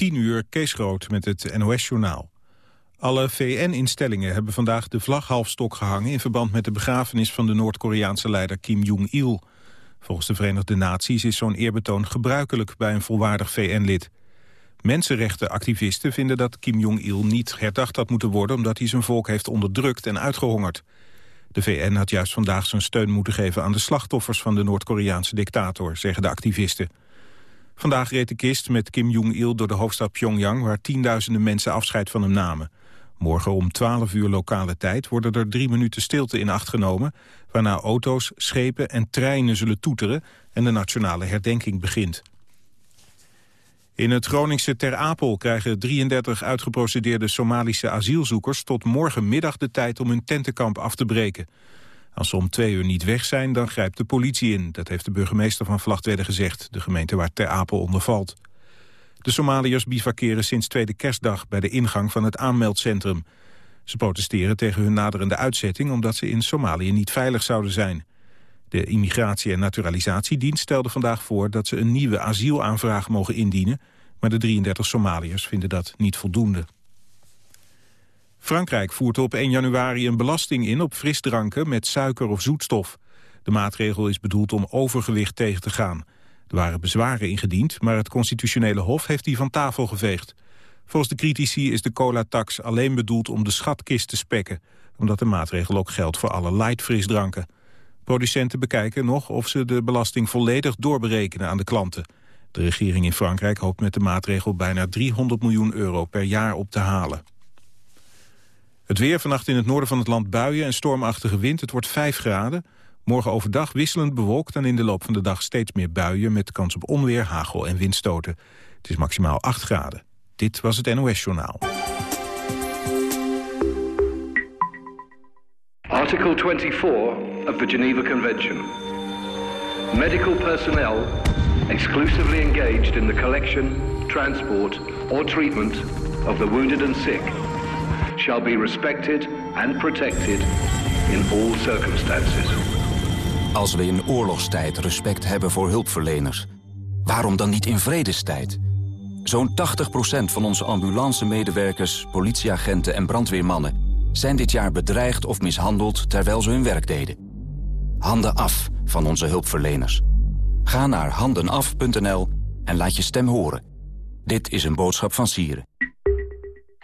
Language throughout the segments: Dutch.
10 uur Kees Groot met het NOS-journaal. Alle VN-instellingen hebben vandaag de vlag halfstok gehangen... in verband met de begrafenis van de Noord-Koreaanse leider Kim Jong-il. Volgens de Verenigde Naties is zo'n eerbetoon gebruikelijk... bij een volwaardig VN-lid. Mensenrechtenactivisten vinden dat Kim Jong-il niet herdacht had moeten worden... omdat hij zijn volk heeft onderdrukt en uitgehongerd. De VN had juist vandaag zijn steun moeten geven aan de slachtoffers van de Noord-Koreaanse dictator, zeggen de activisten. Vandaag reed de kist met Kim Jong-il door de hoofdstad Pyongyang... waar tienduizenden mensen afscheid van hem namen. Morgen om 12 uur lokale tijd worden er drie minuten stilte in acht genomen... waarna auto's, schepen en treinen zullen toeteren... en de nationale herdenking begint. In het Groningse Ter Apel krijgen 33 uitgeprocedeerde Somalische asielzoekers... tot morgenmiddag de tijd om hun tentenkamp af te breken. Als ze om twee uur niet weg zijn, dan grijpt de politie in. Dat heeft de burgemeester van Vlachtwedde gezegd, de gemeente waar Ter Apel onder valt. De Somaliërs bivakeren sinds tweede kerstdag bij de ingang van het aanmeldcentrum. Ze protesteren tegen hun naderende uitzetting omdat ze in Somalië niet veilig zouden zijn. De Immigratie- en Naturalisatiedienst stelde vandaag voor dat ze een nieuwe asielaanvraag mogen indienen, maar de 33 Somaliërs vinden dat niet voldoende. Frankrijk voert op 1 januari een belasting in op frisdranken met suiker of zoetstof. De maatregel is bedoeld om overgewicht tegen te gaan. Er waren bezwaren ingediend, maar het constitutionele hof heeft die van tafel geveegd. Volgens de critici is de cola-tax alleen bedoeld om de schatkist te spekken, omdat de maatregel ook geldt voor alle light frisdranken. Producenten bekijken nog of ze de belasting volledig doorberekenen aan de klanten. De regering in Frankrijk hoopt met de maatregel bijna 300 miljoen euro per jaar op te halen. Het weer vannacht in het noorden van het land buien en stormachtige wind. Het wordt 5 graden. Morgen overdag wisselend bewolkt en in de loop van de dag steeds meer buien... met kans op onweer, hagel en windstoten. Het is maximaal 8 graden. Dit was het NOS Journaal. Article 24 of the Geneva Convention. Medical personnel exclusively engaged in the collection, transport or treatment of the wounded and sick shall be respected and protected in all circumstances. Als we in oorlogstijd respect hebben voor hulpverleners, waarom dan niet in vredestijd? Zo'n 80% van onze ambulance-medewerkers, politieagenten en brandweermannen... zijn dit jaar bedreigd of mishandeld terwijl ze hun werk deden. Handen af van onze hulpverleners. Ga naar handenaf.nl en laat je stem horen. Dit is een boodschap van Sieren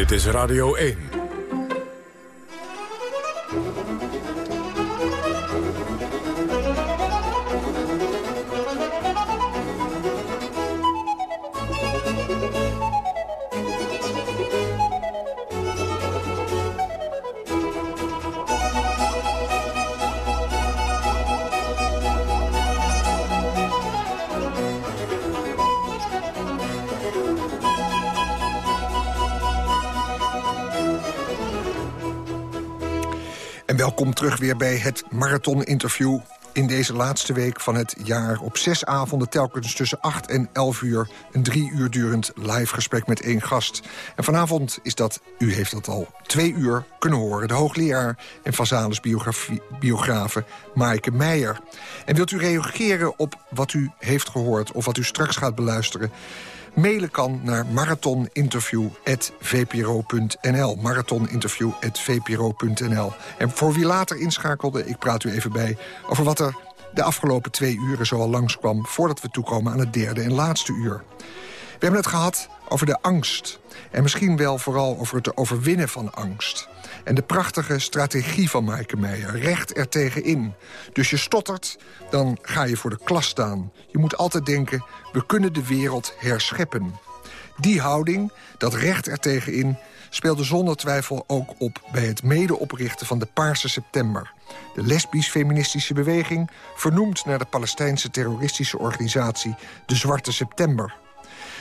Dit is Radio 1. Welkom terug weer bij het marathon-interview in deze laatste week van het jaar. Op zes avonden telkens tussen 8 en 11 uur... een drie uur durend live gesprek met één gast. En vanavond is dat, u heeft dat al twee uur kunnen horen... de hoogleraar en Vazalis biografe Maaike Meijer. En wilt u reageren op wat u heeft gehoord... of wat u straks gaat beluisteren... Mailen kan naar marathoninterview.vpro.nl. Marathoninterview.vpro.nl. En voor wie later inschakelde, ik praat u even bij... over wat er de afgelopen twee uren zoal langskwam... voordat we toekomen aan het derde en laatste uur. We hebben het gehad over de angst. En misschien wel vooral over het overwinnen van angst. En de prachtige strategie van Maaike Meijer, recht er tegenin. Dus je stottert, dan ga je voor de klas staan. Je moet altijd denken, we kunnen de wereld herscheppen. Die houding, dat recht er tegenin, speelde zonder twijfel ook op... bij het medeoprichten van de Paarse September. De lesbisch-feministische beweging... vernoemd naar de Palestijnse terroristische organisatie De Zwarte September.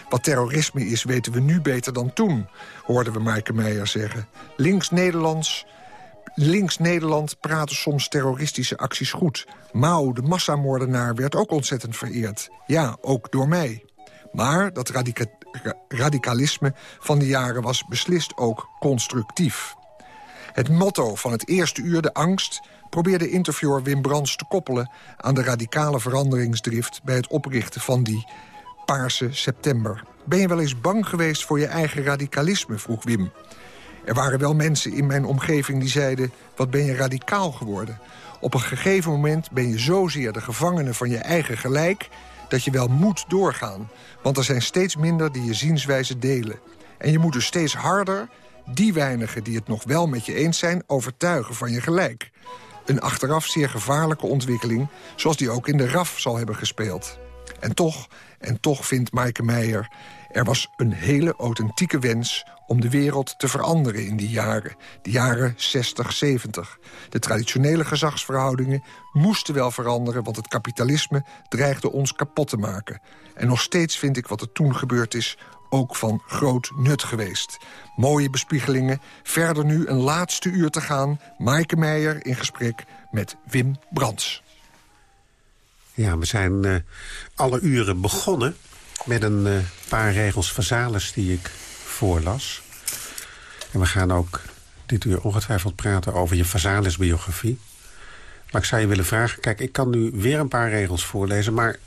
Wat terrorisme is, weten we nu beter dan toen, hoorden we Maaike Meijer zeggen. Links-Nederlands... Links-Nederland praten soms terroristische acties goed. Mao, de massamoordenaar, werd ook ontzettend vereerd. Ja, ook door mij. Maar dat radicalisme van die jaren was beslist ook constructief. Het motto van het eerste uur, de angst... probeerde interviewer Wim Brands te koppelen... aan de radicale veranderingsdrift bij het oprichten van die Paarse September. Ben je wel eens bang geweest voor je eigen radicalisme, vroeg Wim. Er waren wel mensen in mijn omgeving die zeiden... wat ben je radicaal geworden? Op een gegeven moment ben je zozeer de gevangene van je eigen gelijk... dat je wel moet doorgaan. Want er zijn steeds minder die je zienswijze delen. En je moet dus steeds harder die weinigen die het nog wel met je eens zijn... overtuigen van je gelijk. Een achteraf zeer gevaarlijke ontwikkeling... zoals die ook in de RAF zal hebben gespeeld. En toch, en toch vindt Maaike Meijer... er was een hele authentieke wens om de wereld te veranderen in die jaren. De jaren 60, 70. De traditionele gezagsverhoudingen moesten wel veranderen... want het kapitalisme dreigde ons kapot te maken. En nog steeds vind ik wat er toen gebeurd is ook van groot nut geweest. Mooie bespiegelingen. Verder nu een laatste uur te gaan. Maaike Meijer in gesprek met Wim Brands. Ja, we zijn uh, alle uren begonnen met een uh, paar regels Vazalis die ik voorlas. En we gaan ook dit uur ongetwijfeld praten over je Vazalis-biografie. Maar ik zou je willen vragen... Kijk, ik kan nu weer een paar regels voorlezen... maar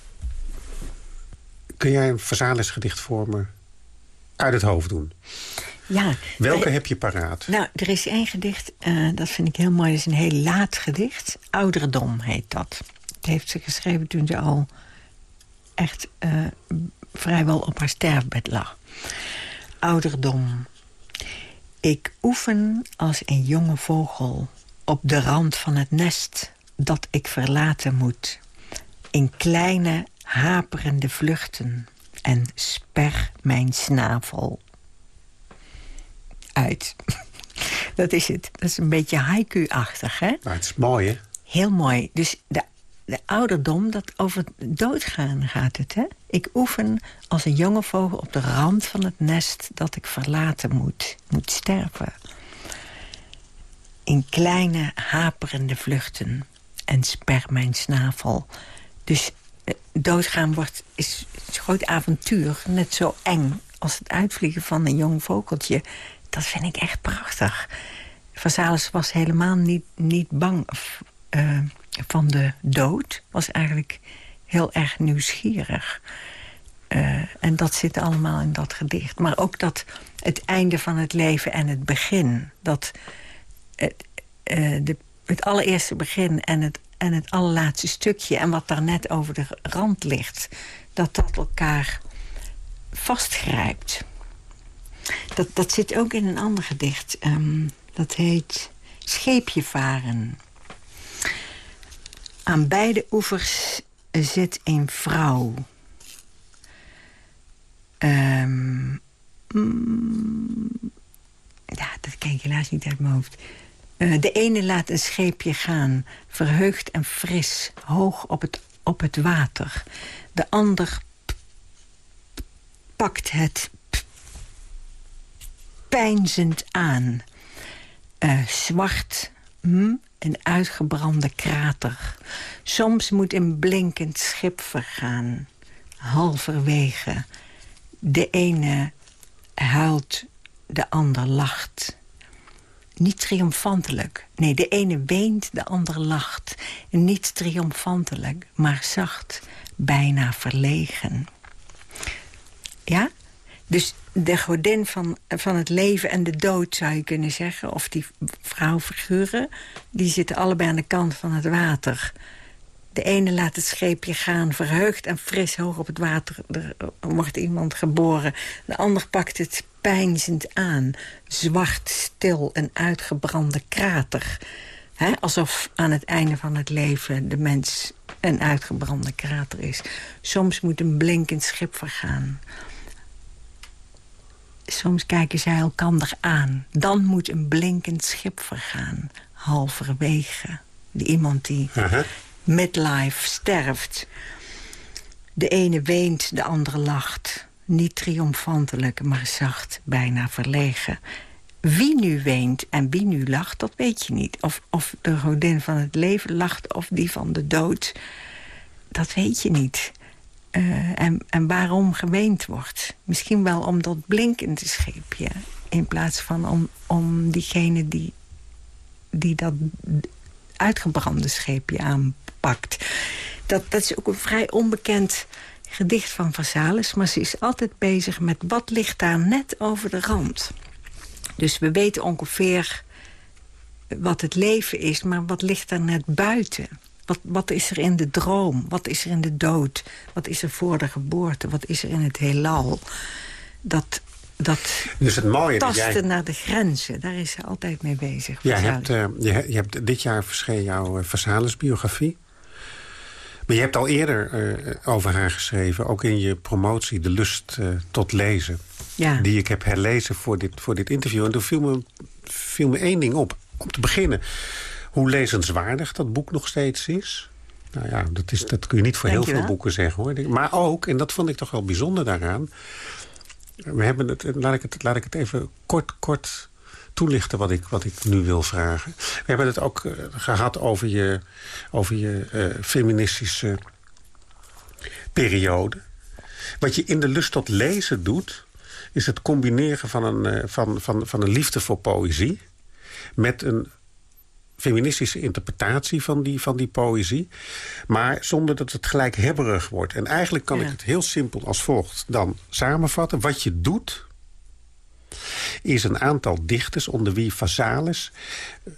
kun jij een Vazalis-gedicht voor me uit het hoofd doen? Ja. Welke heb je paraat? Nou, er is één gedicht, uh, dat vind ik heel mooi. Dat is een heel laat gedicht. Ouderdom heet dat. Heeft ze geschreven toen ze al echt uh, vrijwel op haar sterfbed lag. Ouderdom. Ik oefen als een jonge vogel op de rand van het nest dat ik verlaten moet. In kleine, haperende vluchten en sper mijn snavel uit. Dat is het. Dat is een beetje haiku-achtig, hè? Maar het is mooi, hè? Heel mooi. Dus de, de ouderdom, dat over doodgaan gaat het, hè? Ik oefen als een jonge vogel op de rand van het nest... dat ik verlaten moet, moet sterven. In kleine, haperende vluchten en sper mijn snavel. Dus eh, doodgaan wordt, is een groot avontuur. Net zo eng als het uitvliegen van een jong vogeltje. Dat vind ik echt prachtig. Vazalis was helemaal niet, niet bang uh, van de dood. Was eigenlijk heel erg nieuwsgierig. Uh, en dat zit allemaal in dat gedicht. Maar ook dat het einde van het leven en het begin. Dat het, uh, de, het allereerste begin en het en het allerlaatste stukje... en wat daar net over de rand ligt... dat dat elkaar vastgrijpt. Dat, dat zit ook in een ander gedicht. Um, dat heet Scheepje varen. Aan beide oevers zit een vrouw. Um, mm, ja, dat ken ik helaas niet uit mijn hoofd. Uh, de ene laat een scheepje gaan, verheugd en fris, hoog op het, op het water. De ander pakt het pijnzend aan. Uh, zwart, hm, een uitgebrande krater. Soms moet een blinkend schip vergaan, halverwege. De ene huilt, de ander lacht niet triomfantelijk. Nee, de ene weent, de ander lacht. niet triomfantelijk, maar zacht, bijna verlegen. Ja? Dus de godin van, van het leven en de dood, zou je kunnen zeggen... of die vrouwfiguren, die zitten allebei aan de kant van het water... De ene laat het scheepje gaan, verheugd en fris hoog op het water. Er wordt iemand geboren. De ander pakt het pijnzend aan. Zwart, stil, een uitgebrande krater. Alsof aan het einde van het leven de mens een uitgebrande krater is. Soms moet een blinkend schip vergaan. Soms kijken zij elkander aan. Dan moet een blinkend schip vergaan, halverwege. Die iemand die midlife sterft. De ene weent, de andere lacht. Niet triomfantelijk, maar zacht, bijna verlegen. Wie nu weent en wie nu lacht, dat weet je niet. Of, of de godin van het leven lacht of die van de dood. Dat weet je niet. Uh, en, en waarom geweend wordt. Misschien wel om dat blinkende scheepje. In plaats van om, om diegene die, die dat uitgebrande scheepje aanpakt. Dat, dat is ook een vrij onbekend gedicht van Vasalis. Maar ze is altijd bezig met wat ligt daar net over de rand. Dus we weten ongeveer wat het leven is, maar wat ligt er net buiten? Wat, wat is er in de droom? Wat is er in de dood? Wat is er voor de geboorte? Wat is er in het heelal? Dat, dat dus het mooie tasten jij... naar de grenzen, daar is ze altijd mee bezig. Ja, je, hebt, uh, je, je, hebt dit jaar verscheen jouw uh, biografie. Maar je hebt al eerder uh, over haar geschreven, ook in je promotie... De lust tot lezen, ja. die ik heb herlezen voor dit, voor dit interview. En toen viel me, viel me één ding op. Om te beginnen, hoe lezenswaardig dat boek nog steeds is. Nou ja, dat, is, dat kun je niet voor heel veel boeken zeggen hoor. Maar ook, en dat vond ik toch wel bijzonder daaraan... We hebben het, laat, ik het, laat ik het even kort, kort toelichten wat ik, wat ik nu wil vragen. We hebben het ook uh, gehad over je, over je uh, feministische periode. Wat je in de lust tot lezen doet... is het combineren van een, uh, van, van, van een liefde voor poëzie... met een feministische interpretatie van die, van die poëzie. Maar zonder dat het gelijk hebberig wordt. En eigenlijk kan Ja. ik het heel simpel als volgt dan samenvatten. Wat je doet is een aantal dichters onder wie Vasalis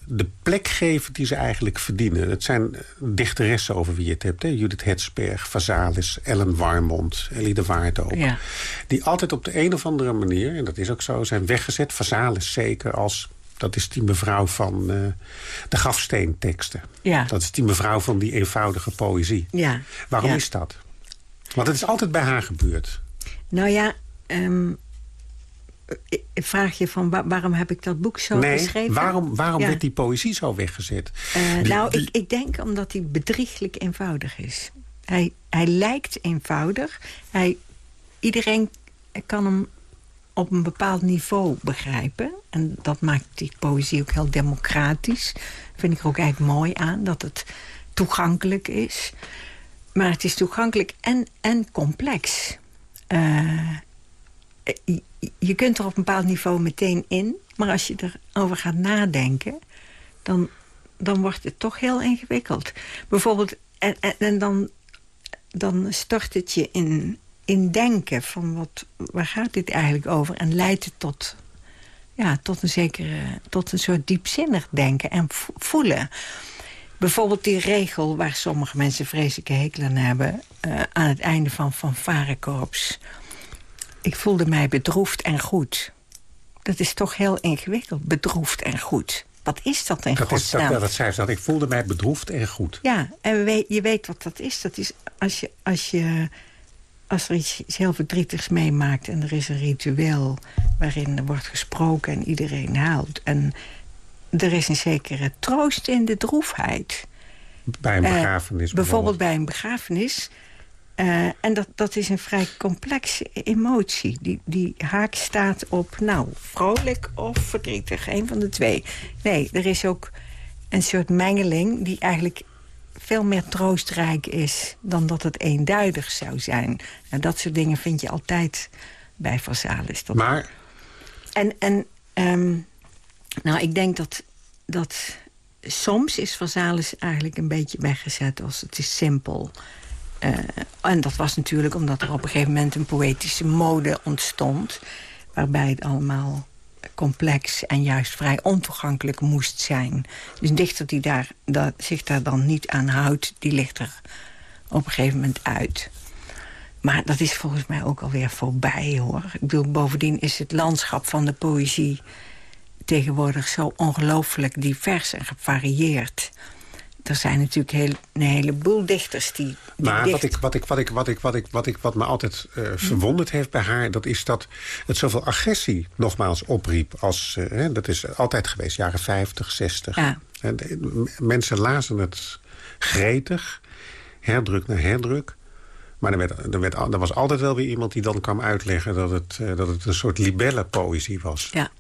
de plek geven die ze eigenlijk verdienen. Het zijn dichteressen over wie je het hebt. Hè? Judith Hetsberg, Vasalis, Ellen Warmond, Ellie de Waard ook. Ja. Die altijd op de een of andere manier, en dat is ook zo, zijn weggezet. Vasalis zeker als, dat is die mevrouw van eh, de grafsteenteksten. Ja. Dat is die mevrouw van die eenvoudige poëzie. Ja. Waarom Ja. is dat? Want het is altijd bij haar gebeurd. Nou ja, ehm, ik- ik vraag je van wa- waarom heb ik dat boek zo nee, geschreven? waarom, waarom Ja. werd die poëzie zo weggezet? Eh, Die- nou, die- Ik, ik denk omdat hij bedrieglijk eenvoudig is. Hij, hij lijkt eenvoudig. Hij, iedereen kan hem op een bepaald niveau begrijpen. En dat maakt die poëzie ook heel democratisch. Vind ik er ook eigenlijk mooi aan, dat het toegankelijk is. Maar het is toegankelijk en, en complex. Eh, je, je kunt er op een bepaald niveau meteen in. Maar als je erover gaat nadenken... dan, dan wordt het toch heel ingewikkeld. Bijvoorbeeld, en, en, en dan, dan stort het je in, in denken van wat, waar gaat dit eigenlijk over? En leidt het tot, ja, tot een zekere, tot een soort diepzinnig denken en vo- voelen. Bijvoorbeeld die regel waar sommige mensen vreselijke hekel aan hebben... eh, aan het einde van Van Varenkorps. Ik voelde mij bedroefd en goed. Dat is toch heel ingewikkeld, bedroefd en goed. Wat is dat in is, dat, godsnaam? dat, dat zei ze, dat ik voelde mij bedroefd en goed. Ja, en weet- je weet wat dat is. Dat is als je, als je als er iets, iets heel verdrietigs meemaakt... en er is een ritueel waarin er wordt gesproken en iedereen huilt... en er is een zekere troost in de droefheid. Bij een Eh, begrafenis bijvoorbeeld bij een begrafenis. Eh, en dat, dat is een vrij complexe emotie. Die, die haak staat op, nou, vrolijk of verdrietig. Een van de twee. Nee, er is ook een soort mengeling... die eigenlijk veel meer troostrijk is... dan dat het eenduidig zou zijn. En dat soort dingen vind je altijd bij Vasalis. Dat Maar en, en ehm, nou, ik denk dat, dat soms is Vasalis eigenlijk een beetje weggezet als het is simpel. Eh, en dat was natuurlijk omdat er op een gegeven moment een poëtische mode ontstond. Waarbij het allemaal complex en juist vrij ontoegankelijk moest zijn. Dus een dichter die daar, dat, zich daar dan niet aan houdt, die ligt er op een gegeven moment uit. Maar dat is volgens mij ook alweer voorbij, hoor. Ik bedoel, bovendien is het landschap van de poëzie... tegenwoordig zo ongelooflijk divers en gevarieerd. Er zijn natuurlijk heel, een heleboel dichters die... die Maar wat, ik, wat, ik, wat, ik, wat, ik, wat, ik, wat, ik, wat me altijd eh, verwonderd heeft bij haar... dat is dat het zoveel agressie nogmaals opriep. Als, eh, hè, dat is altijd geweest, jaren 50, 60. Ja. Mensen lazen het gretig, herdruk na herdruk. Maar er, werd, er, werd, er was altijd wel weer iemand die dan kwam uitleggen... dat het, eh, dat het een soort libellenpoëzie was. Ja,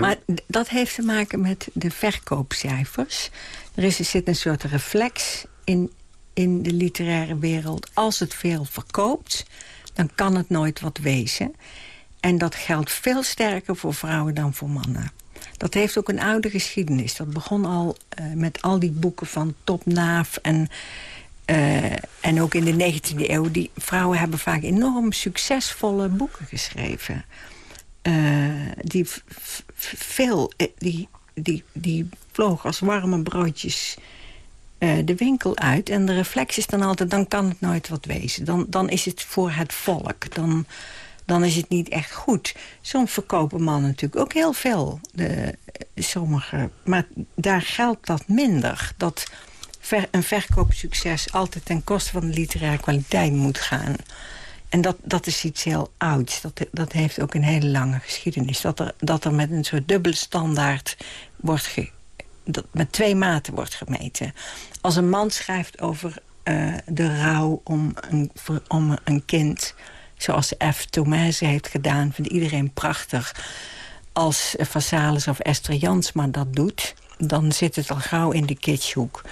maar dat heeft te maken met de verkoopcijfers. Er, is, er zit een soort reflex in, in de literaire wereld. Als het veel verkoopt, dan kan het nooit wat wezen. En dat geldt veel sterker voor vrouwen dan voor mannen. Dat heeft ook een oude geschiedenis. Dat begon al uh, met al die boeken van Top Naaf en... Uh, en ook in de 19e eeuw, die vrouwen hebben vaak enorm succesvolle boeken geschreven. Uh, die veel, die, die, die vloog als warme broodjes de winkel uit. En de reflex is dan altijd, dan kan het nooit wat wezen. Dan, dan is het voor het volk. Dan, dan is het niet echt goed. Soms verkopen mannen natuurlijk ook heel veel. De, sommige, maar daar geldt dat minder. Dat ver, een verkoopsucces altijd ten koste van de literaire kwaliteit moet gaan. En dat, dat is iets heel ouds. Dat, dat heeft ook een hele lange geschiedenis. Dat er, dat er met een soort dubbele standaard wordt ge, dat met twee maten wordt gemeten. Als een man schrijft over uh, de rouw om een, om een kind... zoals F. Thomaze heeft gedaan, vindt iedereen prachtig. Als Vassalis of Esther Jansma dat doet... dan zit het al gauw in de kitschhoek.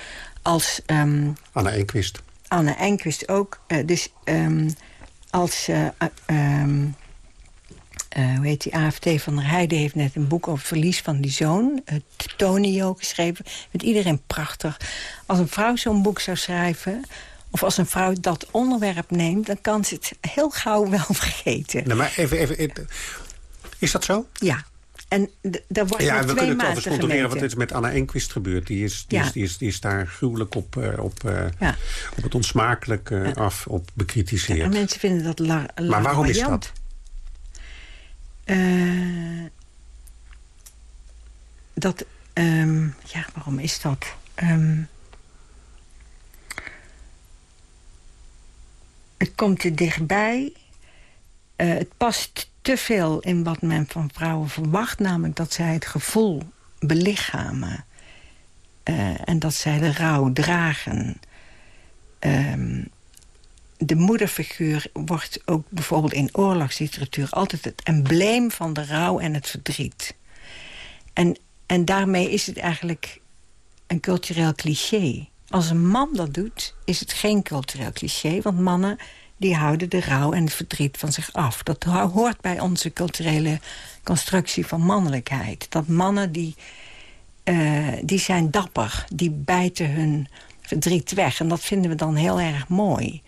Als... Um, Anna Enquist. Anna Enquist ook. Uh, dus um, als... Uh, um, uh, hoe heet die, AFT van der Heijden heeft net een boek over het verlies van die zoon. Uh, Tonio geschreven. Met iedereen prachtig. Als een vrouw zo'n boek zou schrijven... of als een vrouw dat onderwerp neemt... dan kan ze het heel gauw wel vergeten. Nou, maar even, even, is dat zo? Ja. En daar wordt ja, we kunnen het controleren wat is met Anna Enquist gebeurd. Die is, die, ja. is, die, is, die is daar gruwelijk op, uh, op, ja. op het onsmakelijk uh, af op bekritiseerd. Ja, en mensen vinden dat la, la Maar waarom is dat? Uh, dat, um, ja, waarom is dat? Um, het komt te dichtbij. Uh, het past te veel in wat men van vrouwen verwacht. Namelijk dat zij het gevoel belichamen. Uh, en dat zij de rouw dragen. Um, de moederfiguur wordt ook bijvoorbeeld in oorlogsliteratuur... altijd het embleem van de rouw en het verdriet. En, en daarmee is het eigenlijk een cultureel cliché. Als een man dat doet, is het geen cultureel cliché... want mannen die houden de rouw en het verdriet van zich af. Dat hoort bij onze culturele constructie van mannelijkheid. Dat mannen die, uh, die zijn dapper, die bijten hun verdriet weg. En dat vinden we dan heel erg mooi...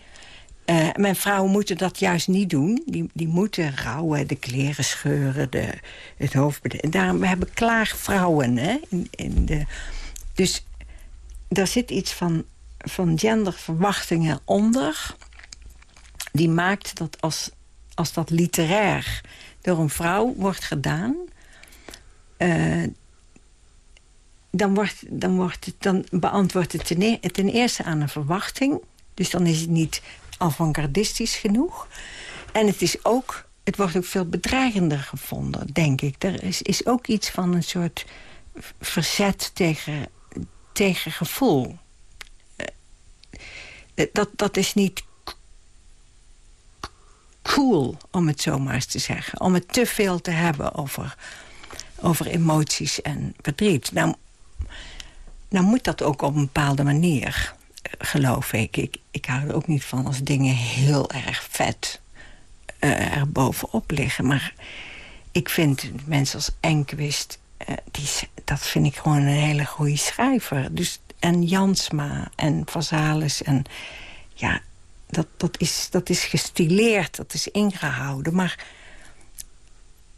Uh, mijn vrouwen moeten dat juist niet doen. Die, die moeten rouwen, de kleren scheuren, de, het hoofd... En daarom, we hebben klaagvrouwen. Hè, in, in de, dus daar zit iets van, van genderverwachtingen onder... die maakt dat als, als dat literair door een vrouw wordt gedaan... Uh, dan, wordt, dan, wordt het, dan beantwoordt het ten, e-, ten eerste aan een verwachting... Dus dan is het niet avant-gardistisch genoeg. En het, is ook, het wordt ook veel bedreigender gevonden, denk ik. Er is, is ook iets van een soort verzet tegen, tegen gevoel. Eh, dat, dat is niet om het zo maar eens te zeggen. Om het te veel te hebben over, over emoties en verdriet. Nou, nou moet dat ook op een bepaalde manier geloof ik. ik. Ik hou er ook niet van als dingen heel erg vet uh, er bovenop liggen. Maar ik vind mensen als Enquist... Uh, die, dat vind ik gewoon een hele goede schrijver. Dus, en Jansma en Vazalis. En ja, dat, dat, is, dat is gestileerd, dat is ingehouden. Maar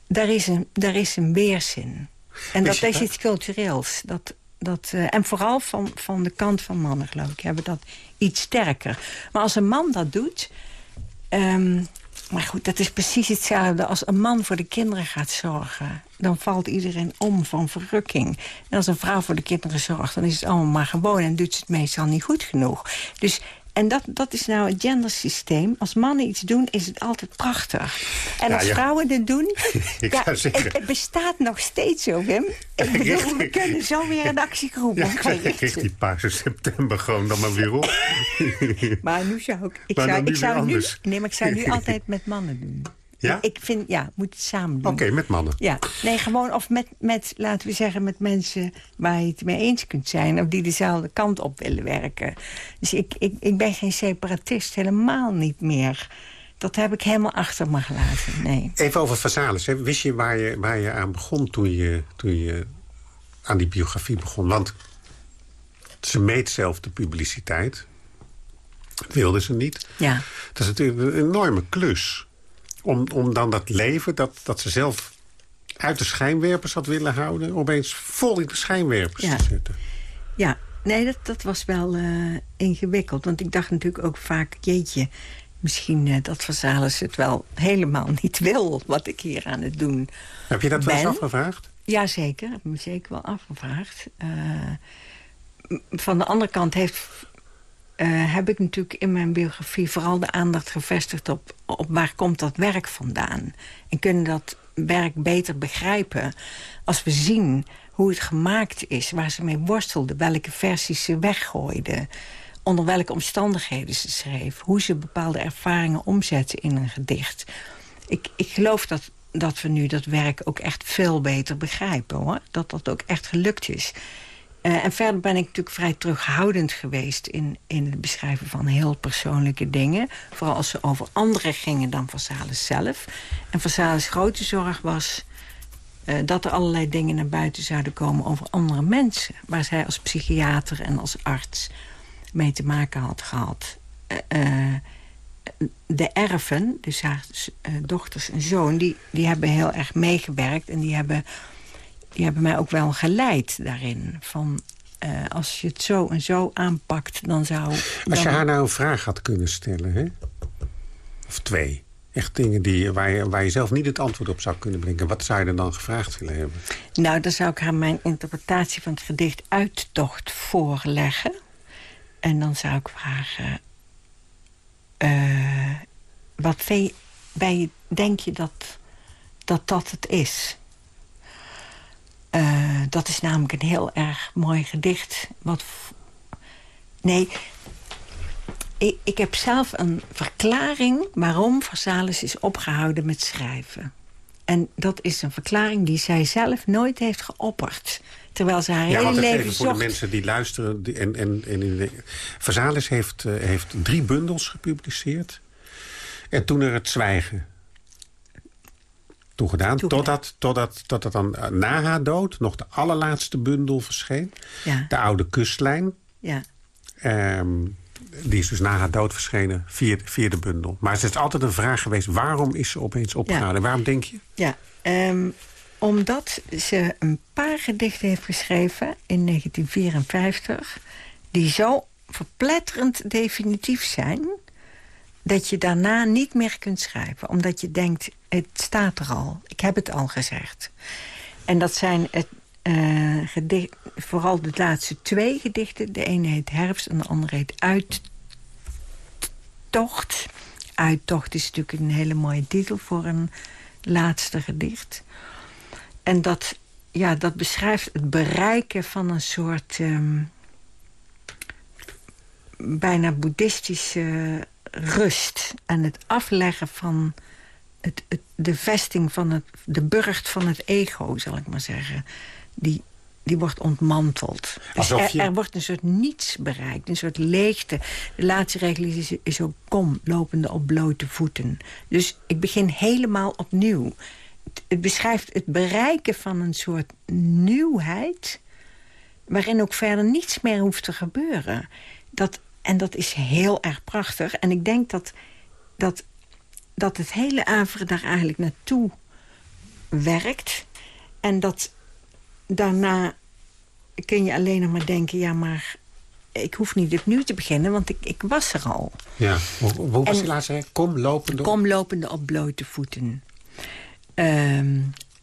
daar is een, daar is een weerzin. En dat is iets cultureels. Dat, dat, uh, en vooral van, van de kant van mannen, geloof ik, hebben dat iets sterker. Maar als een man dat doet... Um, maar goed, dat is precies hetzelfde. Als een man voor de kinderen gaat zorgen... dan valt iedereen om van verrukking. En als een vrouw voor de kinderen zorgt... dan is het allemaal maar gewoon en doet ze het meestal niet goed genoeg. Dus En dat, dat is nou het gendersysteem. Als mannen iets doen, is het altijd prachtig. En Ja, als ja. vrouwen het doen... Ik ja, het, het bestaat nog steeds zo, Wim. Ik bedoel, we kunnen zo weer een actiegroep Ja, ik oprichten. die paarse september gewoon dan maar weer op. Maar nu zou ik... Ik Maar zou, ik zou nu, nee, maar ik zou nu altijd met mannen doen. Ja? Ik vind, ja, moet het samen doen. Oké, met mannen. Ja, nee, gewoon of met, met, laten we zeggen, met mensen waar je het mee eens kunt zijn... of die dezelfde kant op willen werken. Dus ik, ik, ik ben geen separatist, helemaal niet meer. Dat heb ik helemaal achter me gelaten, nee. Even over Vazalis. Hè. Wist je waar, je waar je aan begon toen je, toen je aan die biografie begon? Want ze meet zelf de publiciteit. Dat wilde ze niet. Ja, Dat is natuurlijk een enorme klus. Om, om dan dat leven dat, dat ze zelf uit de schijnwerpers had willen houden... opeens vol in de schijnwerpers Ja. te zetten. ja. Nee, dat, dat was wel eh, ingewikkeld. Want ik dacht natuurlijk ook vaak, jeetje... misschien eh, dat Vazalis het wel helemaal niet wil... wat ik hier aan het doen Heb je dat wel eens afgevraagd? Jazeker, heb me zeker wel afgevraagd. Eh, van de andere kant heeft, eh, heb ik natuurlijk in mijn biografie... vooral de aandacht gevestigd op, op waar komt dat werk vandaan. En kunnen dat werk beter begrijpen als we zien hoe het gemaakt is... waar ze mee worstelde, welke versies ze weggooide... onder welke omstandigheden ze schreef... hoe ze bepaalde ervaringen omzetten in een gedicht. Ik, ik geloof dat, dat we nu dat werk ook echt veel beter begrijpen, hoor. Dat dat ook echt gelukt is. Eh, en verder ben ik natuurlijk vrij terughoudend geweest... In, in het beschrijven van heel persoonlijke dingen. Vooral als ze over anderen gingen dan Vazalis zelf. En Vazalis' grote zorg was... eh, dat er allerlei dingen naar buiten zouden komen over andere mensen... waar zij als psychiater en als arts mee te maken had gehad. Eh, de erven, dus haar dochters en zoon... Die, die hebben heel erg meegewerkt en die hebben, die hebben mij ook wel geleid daarin. Van, eh, als je het zo en zo aanpakt, dan zou... Als je haar nou een vraag had kunnen stellen, hè? of twee... echt dingen die, waar, je, waar je zelf niet het antwoord op zou kunnen brengen... wat zou je er dan gevraagd willen hebben? Nou, dan zou ik haar mijn interpretatie van het gedicht Uittocht voorleggen. En dan zou ik vragen... eh, wat bij denk je dat, dat dat het is? Eh, dat is namelijk een heel erg mooi gedicht. Wat nee, ik, ik heb zelf een verklaring waarom Versalis is opgehouden met schrijven. En dat is een verklaring die zij zelf nooit heeft geopperd. Terwijl ze haar Ja, hele leven even voor de mensen die luisteren... Die, en, en, en in de, Versalis heeft, eh, heeft drie bundels gepubliceerd. En toen er het zwijgen toegedaan. Totdat, totdat, totdat dan eh, na haar dood nog de allerlaatste bundel verscheen. Ja, De Oude Kustlijn. ja. Ehm, die is dus na haar dood verschenen, vierde, vierde bundel. Maar het is altijd een vraag geweest... waarom is ze opeens opgehouden? Waarom denk je? Ja, ehm, omdat ze een paar gedichten heeft geschreven in 1954... die zo verpletterend definitief zijn... dat je daarna niet meer kunt schrijven. Omdat je denkt, het staat er al. Ik heb het al gezegd. En dat zijn het, eh, gedicht, vooral de laatste twee gedichten. De ene heet Herfst en de andere heet Uittocht. Uittocht is natuurlijk een hele mooie titel voor een laatste gedicht. En dat, ja, dat beschrijft het bereiken van een soort... ehm, bijna boeddhistische rust. En het afleggen van het, het, de vesting van het... de burcht van het ego, zal ik maar zeggen. Die, die wordt ontmanteld. Dus er, er wordt een soort niets bereikt, een soort leegte. De laatste regel is, is ook kom, lopende op blote voeten. Dus ik begin helemaal opnieuw. Het, het beschrijft het bereiken van een soort nieuwheid... waarin ook verder niets meer hoeft te gebeuren. Dat, en dat is heel erg prachtig. En ik denk dat, dat, dat het hele averen daar eigenlijk naartoe werkt. En dat daarna kun je alleen nog maar denken... ja, maar ik hoef niet opnieuw te beginnen, want ik, ik was er al. Ja. Hoe, hoe was die laatste? regel? Kom lopende op. Kom lopende op blote voeten. Ehm,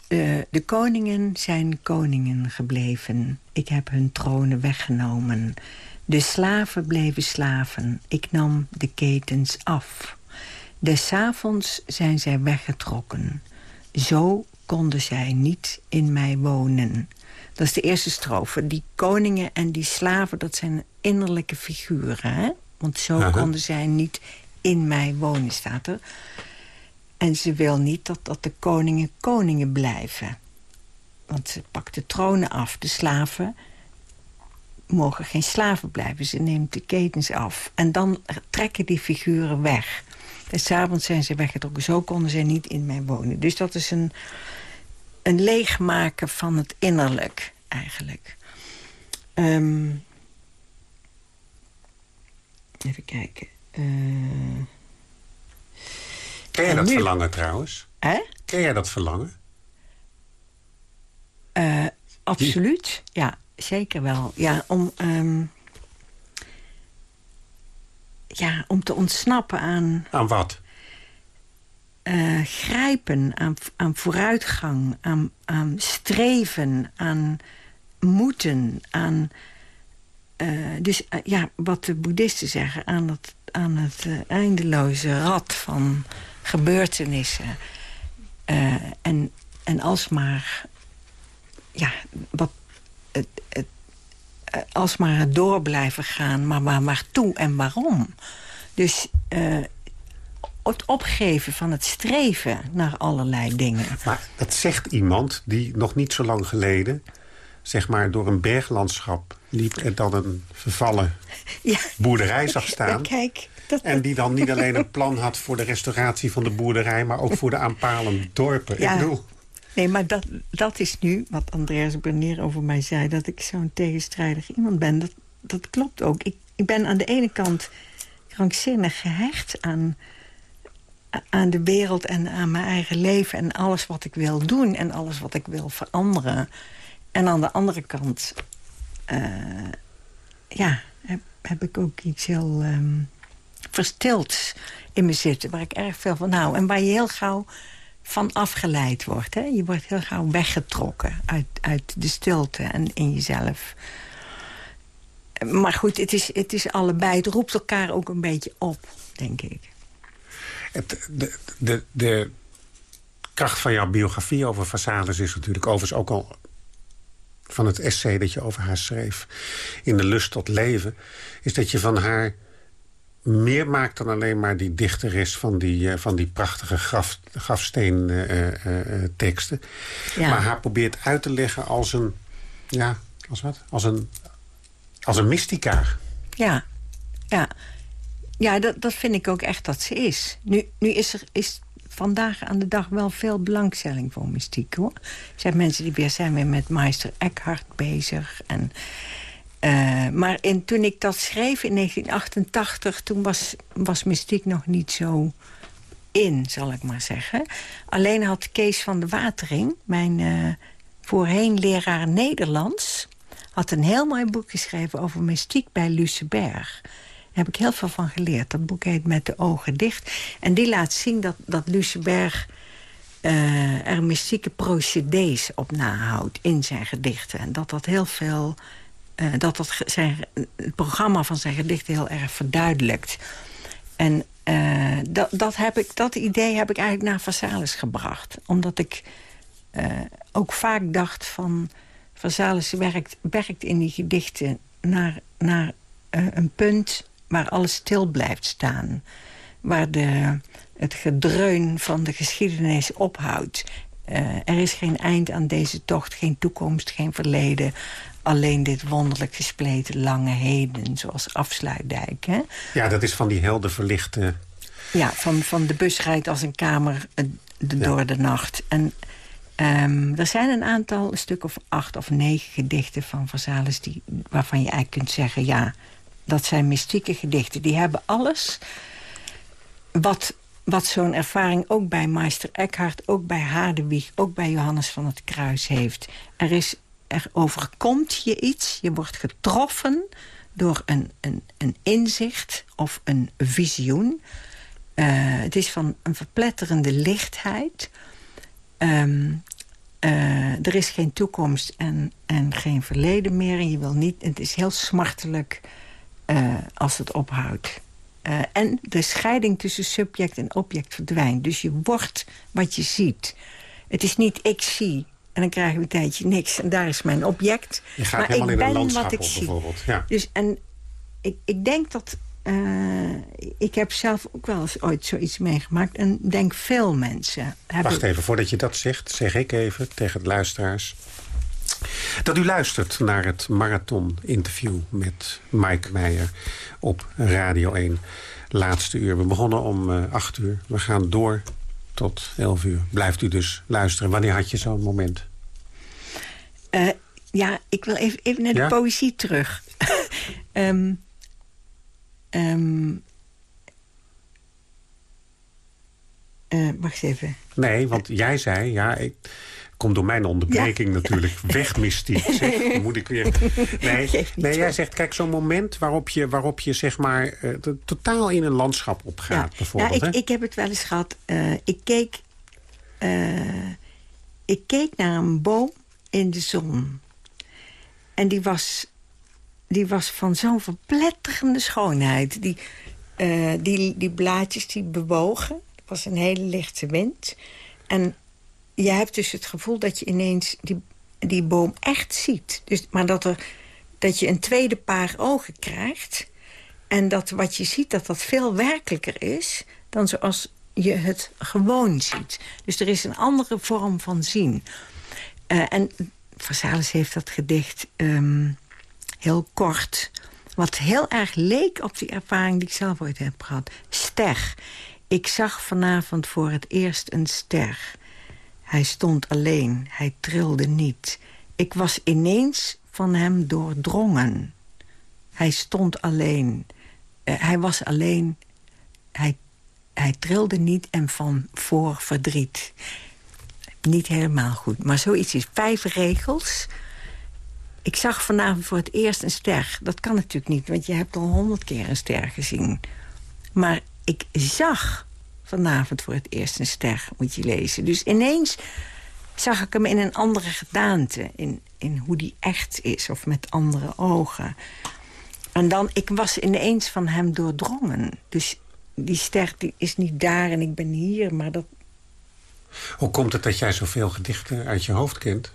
eh, de koningen zijn koningen gebleven. Ik heb hun tronen weggenomen. De slaven bleven slaven, ik nam de ketens af. Des avonds zijn zij weggetrokken. Zo konden zij niet in mij wonen. Dat is de eerste strofe. Die koningen en die slaven, dat zijn innerlijke figuren. Hè? Want zo konden zij niet in mij wonen, staat er. En ze wil niet dat, dat de koningen koningen blijven. Want ze pakt de tronen af. De slaven mogen geen slaven blijven. Ze neemt de ketens af. En dan trekken die figuren weg. En s'avonds zijn ze weggetrokken. Zo konden ze niet in mij wonen. Dus dat is een, een leegmaken van het innerlijk, eigenlijk. Ehm, even kijken. Uh, Ken je dat verlangen trouwens? Hè? Ken jij dat verlangen? Uh, absoluut, ja, zeker wel. Ja, om, um, ja, om te ontsnappen aan... Aan wat? Uh, grijpen, aan, aan vooruitgang, aan, aan streven, aan moeten, aan... Uh, dus ja, wat de boeddhisten zeggen, aan het, aan het eindeloze rad van gebeurtenissen. En, en alsmaar, ja, wat, alsmaar het door blijven gaan, maar waar, waartoe en waarom. Dus uh, het opgeven van het streven naar allerlei dingen. Maar dat zegt iemand die nog niet zo lang geleden... zeg maar door een berglandschap liep en dan een vervallen ja. boerderij zag staan. En die dan niet alleen een plan had voor de restauratie van de boerderij... maar ook voor de aanpalende dorpen. Ja. Ik bedoel... Nee, maar dat, dat is nu wat Andreas Bernier over mij zei... dat ik zo'n tegenstrijdig iemand ben. Dat, dat klopt ook. Ik, ik ben aan de ene kant krankzinnig gehecht aan, aan de wereld... en aan mijn eigen leven en alles wat ik wil doen... en alles wat ik wil veranderen. En aan de andere kant... Uh, ja, heb, heb ik ook iets heel... Um, verstild in me zitten. Waar ik erg veel van hou. En waar je heel gauw van afgeleid wordt. Hè? Je wordt heel gauw weggetrokken uit, uit de stilte en in jezelf. Maar goed, het is, het is allebei. Het roept elkaar ook een beetje op, denk ik. Het, de, de, de kracht van jouw biografie over Vassalis is natuurlijk overigens ook al van het essay dat je over haar schreef... in de lust tot leven, is dat je van haar meer maakt dan alleen maar die dichteres van die, uh, van die prachtige graf, grafsteenteksten. Uh, ja. Maar haar probeert uit te leggen als een, ja, als wat? Als een, als een mystica. Ja, ja. Ja, dat, dat vind ik ook echt dat ze is. Nu, nu is er is vandaag aan de dag wel veel belangstelling voor mystiek, hoor. Er zijn mensen die weer zijn weer met Meister Eckhart bezig en... Uh, maar in, toen ik dat schreef in 1988... toen was, was mystiek nog niet zo in, zal ik maar zeggen. Alleen had Kees van de Watering, mijn uh, voorheen leraar Nederlands... had een heel mooi boek geschreven over mystiek bij Luceberg. Daar heb ik heel veel van geleerd. Dat boek heet Met de ogen dicht. En die laat zien dat, dat Luceberg... Uh, er mystieke procedés op nahoudt in zijn gedichten. En dat dat heel veel uh, dat dat het programma van zijn gedichten heel erg verduidelijkt. En uh, dat, dat, heb ik, dat idee heb ik eigenlijk naar Vasalis gebracht. Omdat ik uh, ook vaak dacht van... Vasalis werkt, werkt in die gedichten naar, naar een punt waar alles stil blijft staan. Waar de, het gedreun van de geschiedenis ophoudt. er is geen eind aan deze tocht, geen toekomst, geen verleden alleen dit wonderlijk gespleten lange heden, zoals Afsluitdijk. Hè? Ja, dat is van die helder verlichte... Ja, van, van de bus rijdt als een kamer de, ja. door de nacht. En um, er zijn een aantal, een stuk of acht of negen gedichten van Vazalis... Die, waarvan je eigenlijk kunt zeggen, ja, dat zijn mystieke gedichten. Die hebben alles wat, wat zo'n ervaring ook bij Meister Eckhart... ook bij Hadewig, ook bij Johannes van het Kruis heeft. Er is er overkomt je iets. Je wordt getroffen door een, een, een inzicht of een visioen. Uh, het is van een verpletterende lichtheid. Um, uh, er is geen toekomst en, en geen verleden meer. En je wil niet, het is heel smartelijk eh, als het ophoudt. Eh, en de scheiding tussen subject en object verdwijnt. Dus je wordt wat je ziet. Het is niet ik zie en dan krijg ik een tijdje niks. En daar is mijn object. Je gaat maar helemaal ik in een landschap wat ik op, zie. bijvoorbeeld. Ja. Dus, en ik, ik denk dat... eh, ik heb zelf ook wel eens ooit zoiets meegemaakt. En denk veel mensen hebben... Wacht even, voordat je dat zegt, zeg ik even tegen de luisteraars... dat u luistert naar het marathon-interview met Mike Meijer op Radio 1. Laatste uur. We begonnen om eh 8 uur. We gaan door tot 11 uur. Blijft u dus luisteren. Wanneer had je zo'n moment? Eh, ja, ik wil even, even naar de Ja? poëzie terug. Ehm, eh, wacht even. Nee, want jij zei, ja, ik kom door mijn onderbreking natuurlijk. Weg mystiek, zeg. Dan moet ik weer... Nee, nee jij zegt, kijk, zo'n moment waarop je, waarop je zeg maar... eh, totaal in een landschap opgaat, ja, bijvoorbeeld. ik, hè? ik heb het wel eens gehad. Eh, ik, keek, eh, ik keek naar een boom in de zon. En die was, die was van zo'n verpletterende schoonheid. Die, die, die blaadjes die bewogen. Het was een hele lichte wind. En je hebt dus het gevoel dat je ineens die, die boom echt ziet. Dus, maar dat, er, dat je een tweede paar ogen krijgt... en dat wat je ziet, dat dat veel werkelijker is... dan zoals je het gewoon ziet. Dus er is een andere vorm van zien. Eh, en Versailles heeft dat gedicht ehm, heel kort... wat heel erg leek op die ervaring die ik zelf ooit heb gehad. Ster. Ik zag vanavond voor het eerst een ster. Hij stond alleen, hij trilde niet. Ik was ineens van hem doordrongen. Hij stond alleen. Eh, hij was alleen. Hij, hij trilde niet en van voor verdriet. Niet helemaal goed, maar zoiets is. Vijf regels. Ik zag vanavond voor het eerst een ster. Dat kan natuurlijk niet, want je hebt al honderd keer een ster gezien. Maar ik zag vanavond voor het eerst een ster, moet je lezen. Dus ineens zag ik hem in een andere gedaante. In, in hoe die echt is, of met andere ogen. En dan, ik was ineens van hem doordrongen. Dus die ster die is niet daar en ik ben hier, maar dat... Hoe komt het dat jij zoveel gedichten uit je hoofd kent?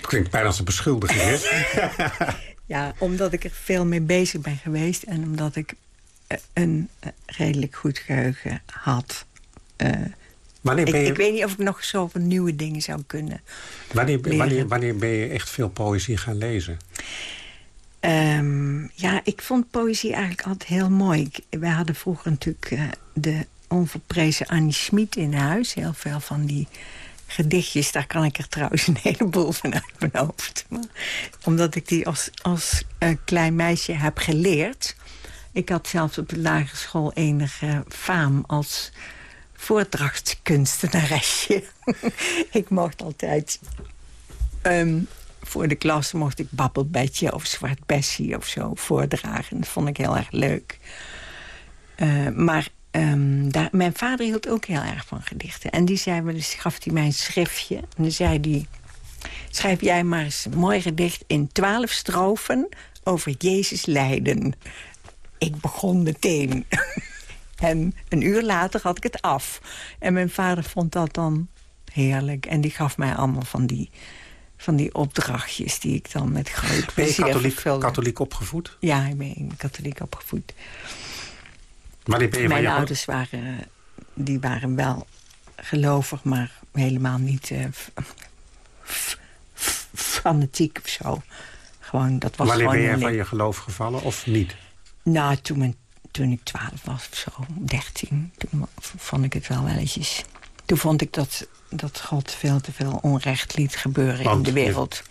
Klinkt bijna als een beschuldiging, hè? Ja, omdat ik er veel mee bezig ben geweest... en omdat ik een eh, redelijk goed geheugen had. Eh, Wanneer ik, ben je, ik weet niet of ik nog zoveel nieuwe dingen zou kunnen. wanneer, wanneer, wanneer ben je echt veel poëzie gaan lezen? Ehm, ja, ik vond poëzie eigenlijk altijd heel mooi. Ik, wij hadden vroeger natuurlijk eh, de onverprezen Annie Schmid in huis. Heel veel van die gedichtjes. Daar kan ik er trouwens een heleboel van uit mijn hoofd. Maar, omdat ik die als, als klein meisje heb geleerd. Ik had zelfs op de lagere school enige faam als voordrachtskunstenaresje. ik mocht altijd Ehm, voor de klas mocht ik Babbelbedje of Zwart Bessie of zo voordragen. Dat vond ik heel erg leuk. Eh, maar ehm, daar, mijn vader hield ook heel erg van gedichten. En die zei wel gaf hij mij een schriftje. En dan zei hij, schrijf jij maar eens een mooi gedicht in twaalf strofen over Jezus lijden. Ik begon meteen. en een uur later had ik het af. En mijn vader vond dat dan heerlijk. En die gaf mij allemaal van die, van die opdrachtjes... die ik dan met groot Ben je katholiek, katholiek opgevoed? Ja, ik ben katholiek opgevoed. Wanneer ben je Mijn ouders waren, die waren wel gelovig, maar helemaal niet eh, fanatiek of zo. Gewoon, dat was Wanneer ben je van je geloof gevallen of niet? Nou, toen, ik twaalf was of zo, dertien, toen vond ik het wel welletjes. Toen vond ik dat, dat God veel te veel onrecht liet gebeuren Want in de wereld.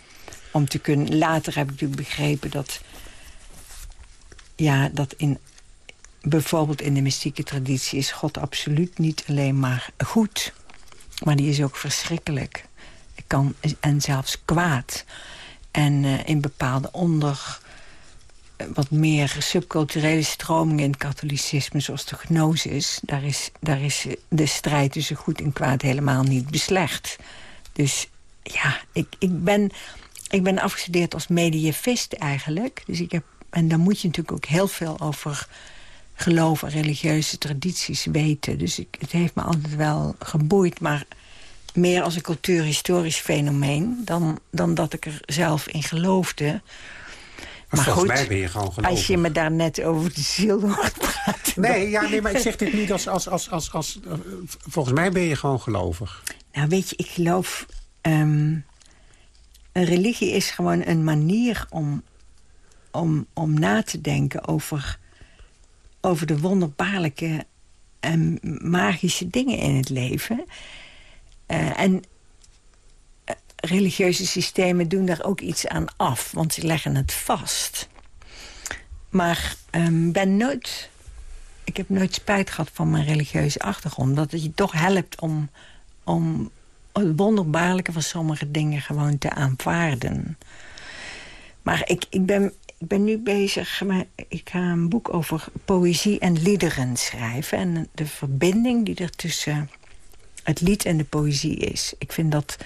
Om te kunnen, later heb ik natuurlijk begrepen dat... Ja, dat in, bijvoorbeeld in de mystieke traditie is God absoluut niet alleen maar goed. Maar die is ook verschrikkelijk. Kan, en zelfs kwaad. En eh, in bepaalde onder wat meer subculturele stromingen in het katholicisme... zoals de gnosis, daar is, daar is de strijd tussen goed en kwaad helemaal niet beslecht. Dus ja, ik, ik, ben, ik ben afgestudeerd als medievist eigenlijk. Dus ik heb en dan moet je natuurlijk ook heel veel over geloof en religieuze tradities weten. Dus ik, het heeft me altijd wel geboeid, maar meer als een cultuurhistorisch fenomeen... dan, dan dat ik er zelf in geloofde. Maar, volgens mij ben je gewoon gelovig. Als je me daar net over de ziel hoort praten... Nee, ja, nee, maar ik zeg dit niet als... als, als, als, als uh, volgens mij ben je gewoon gelovig. Nou, weet je, ik geloof... Um, een religie is gewoon een manier om, om, om na te denken over, over de wonderbaarlijke en magische dingen in het leven. Uh, en religieuze systemen doen daar ook iets aan af, want ze leggen het vast. Maar um, ben nooit, ik heb nooit spijt gehad van mijn religieuze achtergrond. Dat het je toch helpt om, om het wonderbaarlijke van sommige dingen gewoon te aanvaarden. Maar ik, ik, ben, ik ben nu bezig, met, ik ga een boek over poëzie en liederen schrijven. En de verbinding die er tussen het lied en de poëzie is. Ik vind dat...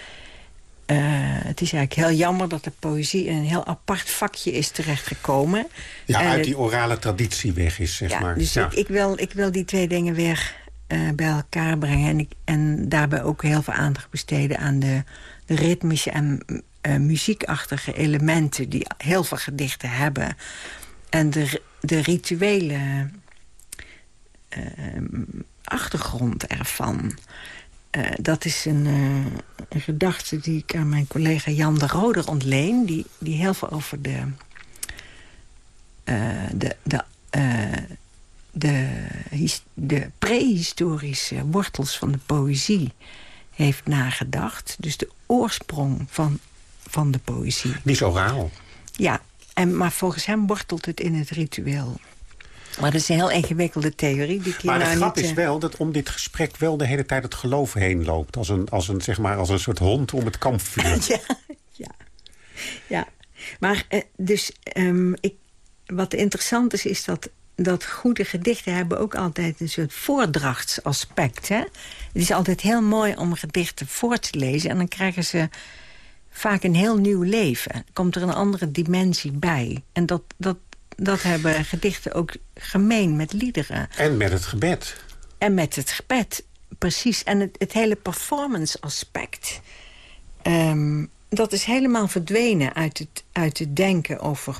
Uh, het is eigenlijk heel jammer dat de poëzie in een heel apart vakje is terechtgekomen. Ja, uit die orale traditie weg is, zeg ja, maar. Dus ja. ik, ik, wil, ik wil die twee dingen weer uh, bij elkaar brengen. En, ik, en daarbij ook heel veel aandacht besteden aan de, de ritmische en uh, muziekachtige elementen... die heel veel gedichten hebben. En de, de rituele achtergrond ervan. Dat is een, een, gedachte die ik aan mijn collega Jan de Roder ontleen... die, die heel veel over de... de, de de, de prehistorische wortels van de poëzie heeft nagedacht. Dus de oorsprong van, van de poëzie. Die is oraal. Ja, en, maar volgens hem wortelt het in het ritueel. Maar dat is een heel ingewikkelde theorie. Die ik maar de nou grap niet, is wel dat om dit gesprek wel de hele tijd het geloof heen loopt. Als een, als een, zeg maar, als een soort hond om het kampvuur. ja, ja, ja. Maar uh, dus um, ik, wat interessant is, is dat dat goede gedichten hebben ook altijd een soort voordrachtsaspect. Hè? Het is altijd heel mooi om gedichten voor te lezen... en dan krijgen ze vaak een heel nieuw leven. Komt er een andere dimensie bij. En dat, dat, dat hebben gedichten ook gemeen met liederen. En met het gebed. En met het gebed, precies. En het, het hele performance aspect... Um, dat is helemaal verdwenen uit het, uit het denken over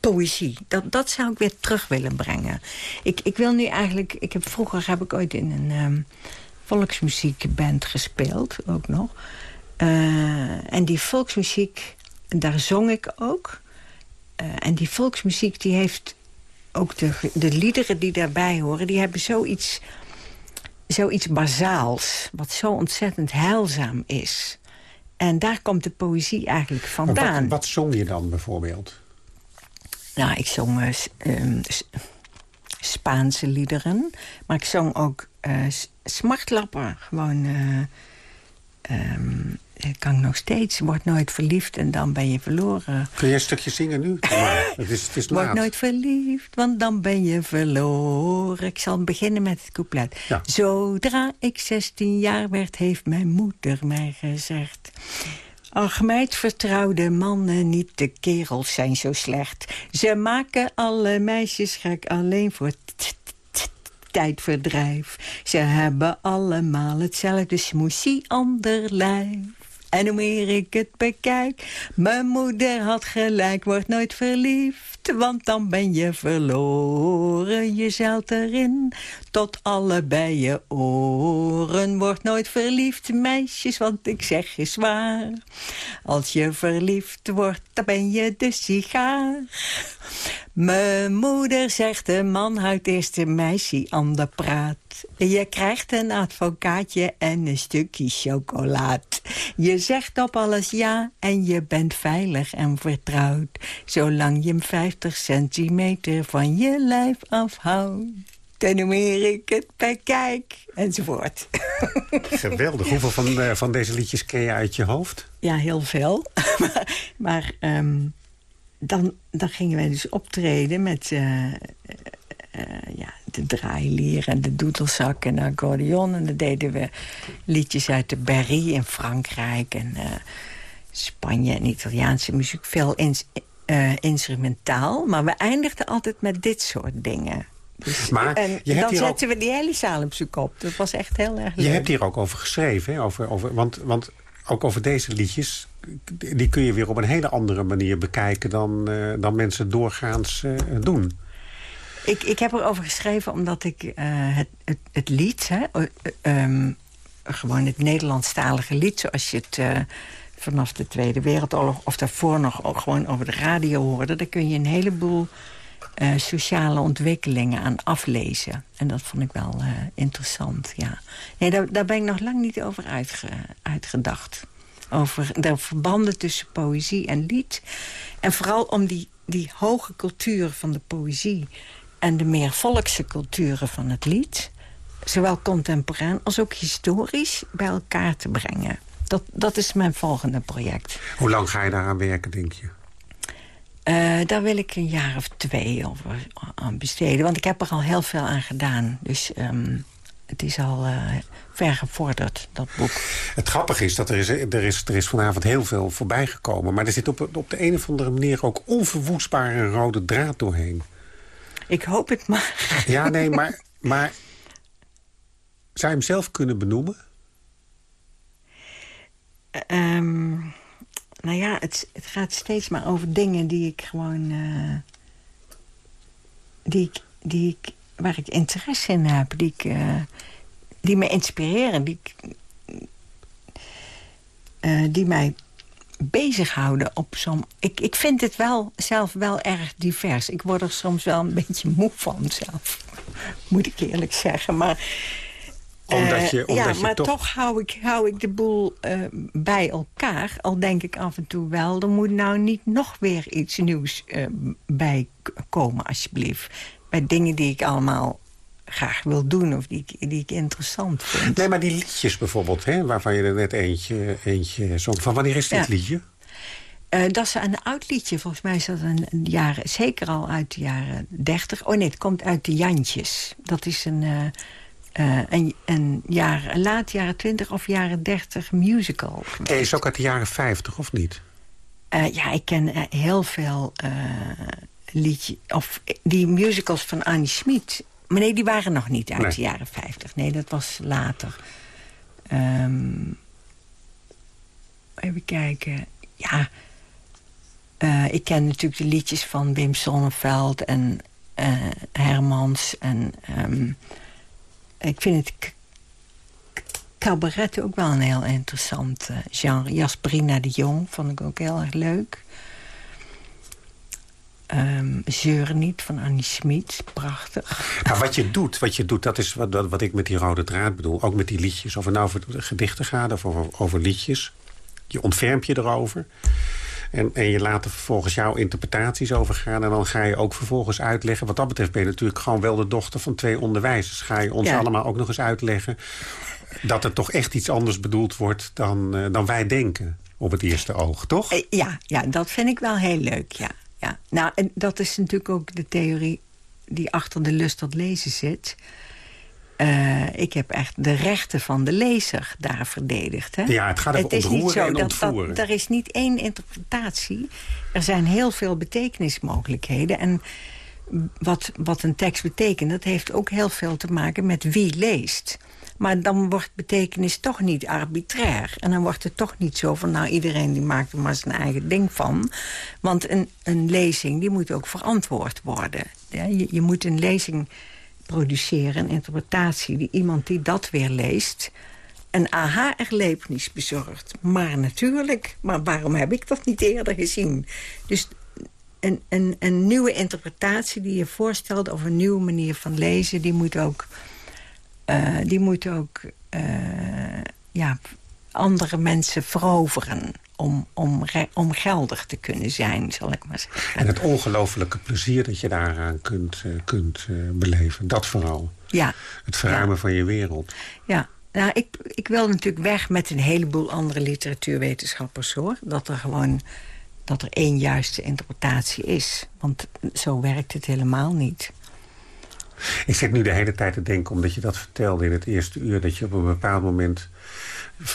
poëzie. Dat, dat zou ik weer terug willen brengen. Ik, ik wil nu eigenlijk... Ik heb, vroeger heb ik ooit in een um, volksmuziekband gespeeld, ook nog. Uh, en die volksmuziek, daar zong ik ook. Uh, en die volksmuziek die heeft ook de, de liederen die daarbij horen... die hebben zoiets, zoiets bazaals, wat zo ontzettend heilzaam is. En daar komt de poëzie eigenlijk vandaan. Wat, wat zong je dan bijvoorbeeld? Nou, ik zong uh, um, Spaanse liederen. Maar ik zong ook uh, smartlapper. Gewoon... Uh, um, kan ik nog steeds. Word nooit verliefd en dan ben je verloren. Kun je een stukje zingen nu? Maar, het is, het is Word nooit verliefd, want dan ben je verloren. Ik zal beginnen met het couplet. Ja. Zodra ik 16 jaar werd, heeft mijn moeder mij gezegd... Ach, meid, vertrouwde mannen niet, de kerels zijn zo slecht. Ze maken alle meisjes gek alleen voor tijdverdrijf. Ze hebben allemaal hetzelfde smoesie ander lijf. En hoe meer ik het bekijk, mijn moeder had gelijk, wordt nooit verliefd, want dan ben je verloren. Je zeilt erin tot allebei je oren. Wordt nooit verliefd, meisjes, want ik zeg je zwaar. Als je verliefd wordt, dan ben je de sigaar. Mijn moeder zegt, de man houdt eerst een meisje aan de praat. Je krijgt een advocaatje en een stukje chocolaat. Je zegt op alles ja en je bent veilig en vertrouwd. Zolang je hem 50 centimeter van je lijf afhoudt. En hoe meer ik het bekijk, enzovoort. Geweldig. Hoeveel van, uh, van deze liedjes ken je uit je hoofd? Ja, heel veel. maar maar um, dan, dan gingen wij dus optreden met... Uh, uh, ja, de draailier en de doedelzak en de accordeon. En dan deden we liedjes uit de Berry in Frankrijk... en uh, Spanje en Italiaanse muziek. Veel eh, instrumentaal. Maar we eindigden altijd met dit soort dingen. Dus, Maar en je hebt dan zetten we die hele zaal op zijn kop. Dat was echt heel erg leuk. Je hebt hier ook over geschreven, hè? Over, over, want, want ook over deze liedjes... die kun je weer op een hele andere manier bekijken... dan, eh, dan mensen doorgaans eh, doen. Ik, ik heb erover geschreven omdat ik eh, het, het, het lied... Hè, eh, eh, ehm, gewoon het Nederlandstalige lied... zoals je het eh, vanaf de Tweede Wereldoorlog... of daarvoor nog gewoon over de radio hoorde... daar kun je een heleboel eh, sociale ontwikkelingen aan aflezen. En dat vond ik wel interessant, ja. Nee, daar, daar ben ik nog lang niet over uitge, uitgedacht. Over de verbanden tussen poëzie en lied. En vooral om die, die hoge cultuur van de poëzie... en de meer volkse culturen van het lied... zowel contemporain als ook historisch bij elkaar te brengen. Dat, dat is mijn volgende project. Hoe lang ga je daaraan werken, denk je? Eh, daar wil ik een jaar of twee over aan besteden. Want ik heb er al heel veel aan gedaan. Dus ehm, het is al eh, ver gevorderd, dat boek. Het grappige is dat er is, er is, er is vanavond heel veel voorbij gekomen. Maar er zit op, op de een of andere manier ook onverwoestbaar een rode draad doorheen. Ik hoop het maar. Ja, nee, maar, maar zou je hem zelf kunnen benoemen? Ehm, nou ja, het, het gaat steeds maar over dingen die ik gewoon... eh, die ik, die ik, waar ik interesse in heb. Die, ik, eh, die me inspireren. Die, ik, eh, die mij bezighouden op zo'n... Ik, ik vind het wel zelf wel erg divers. Ik word er soms wel een beetje moe van zelf. Moet ik eerlijk zeggen. Maar Omdat je, eh, omdat ja, je maar toch... toch, hou, ik, hou ik de boel eh, bij elkaar. Al denk ik af en toe wel, er moet nou niet nog weer iets nieuws eh, bij komen, alsjeblieft. Bij dingen die ik allemaal graag wil doen of die ik, die ik interessant vind. Nee, maar die liedjes bijvoorbeeld, hè, waarvan je er net eentje, eentje zong. Van wanneer is dit Ja. liedje? Eh, dat is een oud liedje. Volgens mij is dat een, een jaren, zeker al uit de jaren 30. Oh nee, het komt uit de Jantjes. Dat is een, eh, eh, een, een, jaar, een laat jaren 20 of jaren 30 musical. Hij is ook uit de jaren 50, of niet? Ja, ik ken heel veel liedjes... Of die musicals van Annie Schmid. Maar nee, die waren nog niet uit Nee. de jaren 50. Nee, dat was later. Ehm, even kijken. Ja, eh, ik ken natuurlijk de liedjes van Wim Sonneveld en eh, Hermans. En ehm, ik vind het cabaret ook wel een heel interessant eh, genre. Jasperina de Jong vond ik ook heel erg leuk. Ehm Zeuren niet van Annie Schmid, prachtig. Maar wat je doet, wat je doet, dat is wat, wat wat ik met die rode draad bedoel. Ook met die liedjes. Of het nou over gedichten gaat of over, over liedjes. Je ontfermt je erover. En, en je laat er vervolgens jouw interpretaties over gaan. En dan ga je ook vervolgens uitleggen. Wat dat betreft ben je natuurlijk gewoon wel de dochter van twee onderwijzers. Ga je ons Ja. allemaal ook nog eens uitleggen... dat er toch echt iets anders bedoeld wordt dan, eh, dan wij denken. Op het eerste oog, toch? Eh, ja, ja, dat vind ik wel heel leuk, ja. Ja. Nou, en dat is natuurlijk ook de theorie die achter de lust tot lezen zit. Eh, ik heb echt de rechten van de lezer daar verdedigd. Hè? Ja, het gaat over is niet ontroeren zo en dat, ontvoeren. Dat, er is niet één interpretatie. Er zijn heel veel betekenismogelijkheden. En wat, wat een tekst betekent, dat heeft ook heel veel te maken met wie leest. Maar dan wordt betekenis toch niet arbitrair. En dan wordt het toch niet zo van... nou, iedereen die maakt er maar zijn eigen ding van. Want een, een lezing die moet ook verantwoord worden. Ja, je, je moet een lezing produceren, een interpretatie... die iemand die dat weer leest een aha-erlevenis bezorgt. Maar natuurlijk, maar waarom heb ik dat niet eerder gezien? Dus een, een, een nieuwe interpretatie die je voorstelt... of een nieuwe manier van lezen, die moet ook... eh, die moet ook eh, ja, andere mensen veroveren... Om, om, om geldig te kunnen zijn, zal ik maar zeggen. En het ongelofelijke plezier dat je daaraan kunt, eh, kunt beleven. Dat vooral. Ja, Het verruimen van je wereld. ja. Nou, ik, ik wil natuurlijk weg met een heleboel andere literatuurwetenschappers, hoor. Dat er gewoon dat er één juiste interpretatie is. Want zo werkt het helemaal niet. Ik zit nu de hele tijd te denken, omdat je dat vertelde in het eerste uur... dat je op een bepaald moment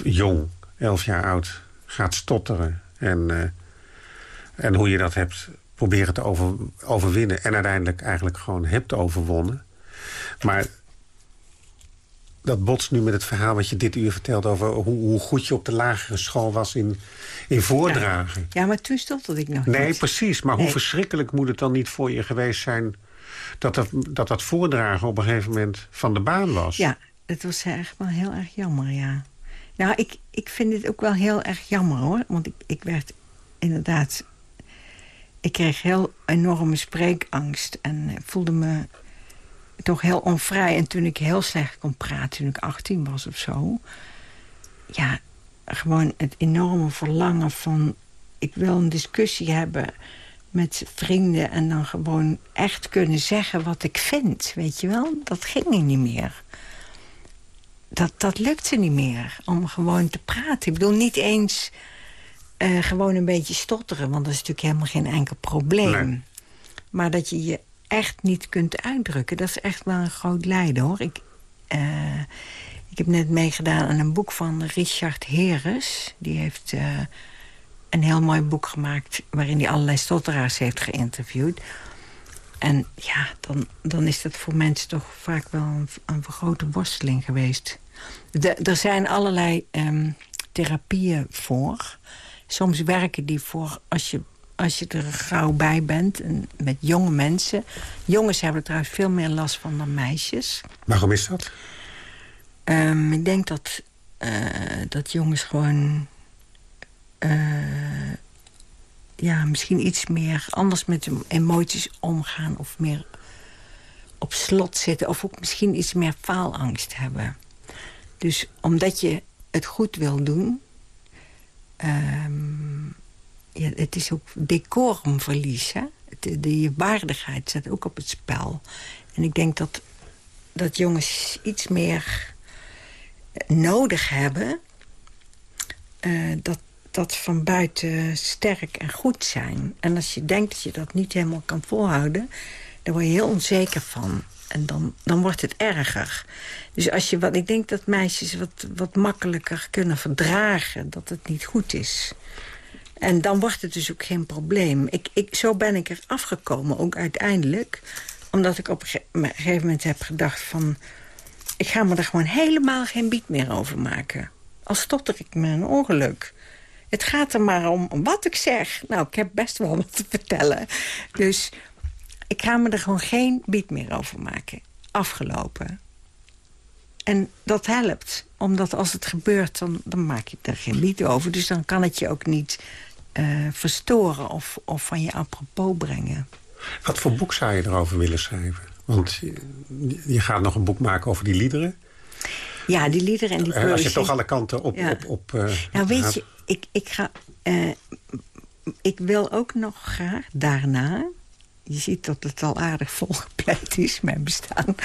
jong, elf jaar oud, gaat stotteren. En, eh, en hoe je dat hebt proberen te over, overwinnen... en uiteindelijk eigenlijk gewoon hebt overwonnen. Maar dat botst nu met het verhaal wat je dit uur vertelt... over hoe, hoe goed je op de lagere school was in, in voordragen. Ja, maar toen stond ik nog Nee, niet. precies. Maar hoe verschrikkelijk moet het dan niet voor je geweest zijn... dat dat, dat, dat voordragen op een gegeven moment van de baan was? Ja, het was echt wel heel erg jammer, ja. Nou, ik, ik vind het ook wel heel erg jammer, hoor. Want ik, ik werd inderdaad... Ik kreeg heel enorme spreekangst en voelde me toch heel onvrij. En toen ik heel slecht kon praten, toen ik 18 was of zo... ja, gewoon het enorme verlangen van... ik wil een discussie hebben met vrienden... en dan gewoon echt kunnen zeggen wat ik vind, weet je wel? Dat ging niet meer. Dat, dat lukte niet meer, om gewoon te praten. Ik bedoel, niet eens eh, gewoon een beetje stotteren... want dat is natuurlijk helemaal geen enkel probleem. Nee. Maar dat je je echt niet kunt uitdrukken, dat is echt wel een groot lijden, hoor. Ik, eh, ik heb net meegedaan aan een boek van Richard Heres. Die heeft eh, een heel mooi boek gemaakt... waarin hij allerlei stotteraars heeft geïnterviewd. En ja, dan, dan is dat voor mensen toch vaak wel een, een grote worsteling geweest. De, er zijn allerlei ehm, therapieën voor. Soms werken die voor als je, als je er gauw bij bent. En met jonge mensen. Jongens hebben er trouwens veel meer last van dan meisjes. Waarom is dat? Ehm, ik denk dat, eh, dat jongens gewoon... eh, ja, misschien iets meer anders met hun emoties omgaan... of meer op slot zitten... of ook misschien iets meer faalangst hebben. Dus omdat je het goed wil doen... ehm, ja, het is ook decorumverlies, hè? De, de, je waardigheid staat ook op het spel. En ik denk dat, dat jongens iets meer nodig hebben... eh, dat, dat van buiten sterk en goed zijn. En als je denkt dat je dat niet helemaal kan volhouden... dan word je heel onzeker van. En dan, dan wordt het erger. Dus als je wat, ik denk dat meisjes wat, wat makkelijker kunnen verdragen... dat het niet goed is. En dan wordt het dus ook geen probleem. Ik, ik, zo ben ik er afgekomen, ook uiteindelijk. Omdat ik op een ge- een gegeven moment heb gedacht van... ik ga me er gewoon helemaal geen bied meer over maken. Al stotter ik me een ongeluk. Het gaat er maar om wat ik zeg. Nou, ik heb best wel wat te vertellen. Dus ik ga me er gewoon geen bied meer over maken. Afgelopen. En dat helpt. Omdat als het gebeurt, dan, dan maak je er geen bied over. Dus dan kan het je ook niet eh, verstoren of, of van je apropos brengen. Wat voor boek zou je erover willen schrijven? Want je, je gaat nog een boek maken over die liederen. Ja, die liederen en die Eh, Als je toch alle kanten op... Ja. op, op eh, Nou, weet je, ik, ik ga... eh, ik wil ook nog graag daarna... Je ziet dat het al aardig volgepleid is, mijn bestaan.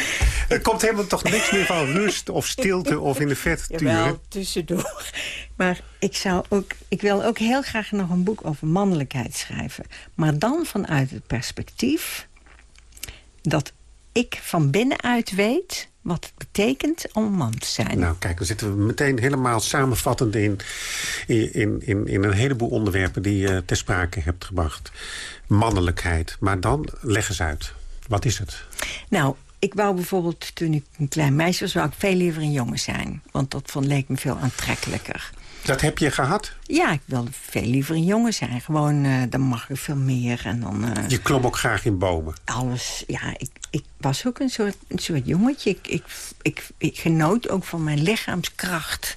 Er komt helemaal toch niks meer van rust of stilte of in de vet turen. Jawel, tussendoor. Maar ik, zou ook, ik wil ook heel graag nog een boek over mannelijkheid schrijven. Maar dan vanuit het perspectief... dat ik van binnenuit weet wat het betekent om een man te zijn. Nou, kijk, dan zitten we meteen helemaal samenvattend in, in, in, in een heleboel onderwerpen die je ter sprake hebt gebracht. Mannelijkheid. Maar dan, leg eens uit. Wat is het? Nou, ik wou bijvoorbeeld, toen ik een klein meisje was... wou ik veel liever een jongen zijn. Want dat vond, leek me veel aantrekkelijker. Dat heb je gehad? Ja, ik wilde veel liever een jongen zijn. Gewoon, eh, dan mag ik veel meer. En dan, eh, Je klom ook graag in bomen. alles, ja, ik, ik was ook een soort, een soort jongetje. Ik, ik, ik, ik genoot ook van mijn lichaamskracht.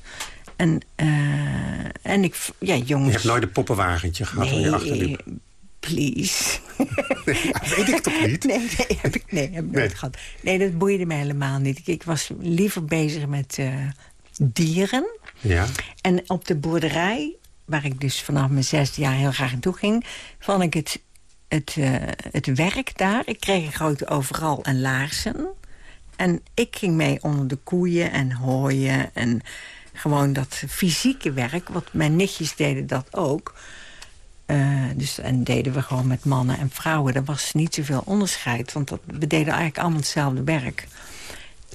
En, eh, en ik, ja, jongens... Je hebt nooit een poppenwagentje gehad waar je achterliep. please. Ja, weet ik toch niet? Nee, nee, heb ik, nee, heb ik nooit Nee. gehad. Nee, dat boeide me helemaal niet. Ik, ik was liever bezig met dieren. Ja. En op de boerderij, waar ik dus vanaf mijn zesde jaar heel graag naartoe ging... vond ik het, het, eh, het werk daar. Ik kreeg een grote overal en laarzen. En ik ging mee onder de koeien en hooien. En gewoon dat fysieke werk, wat mijn nichtjes deden dat ook... Eh, dus, en deden we gewoon met mannen en vrouwen. Er was niet zoveel onderscheid, want dat, we deden eigenlijk allemaal hetzelfde werk.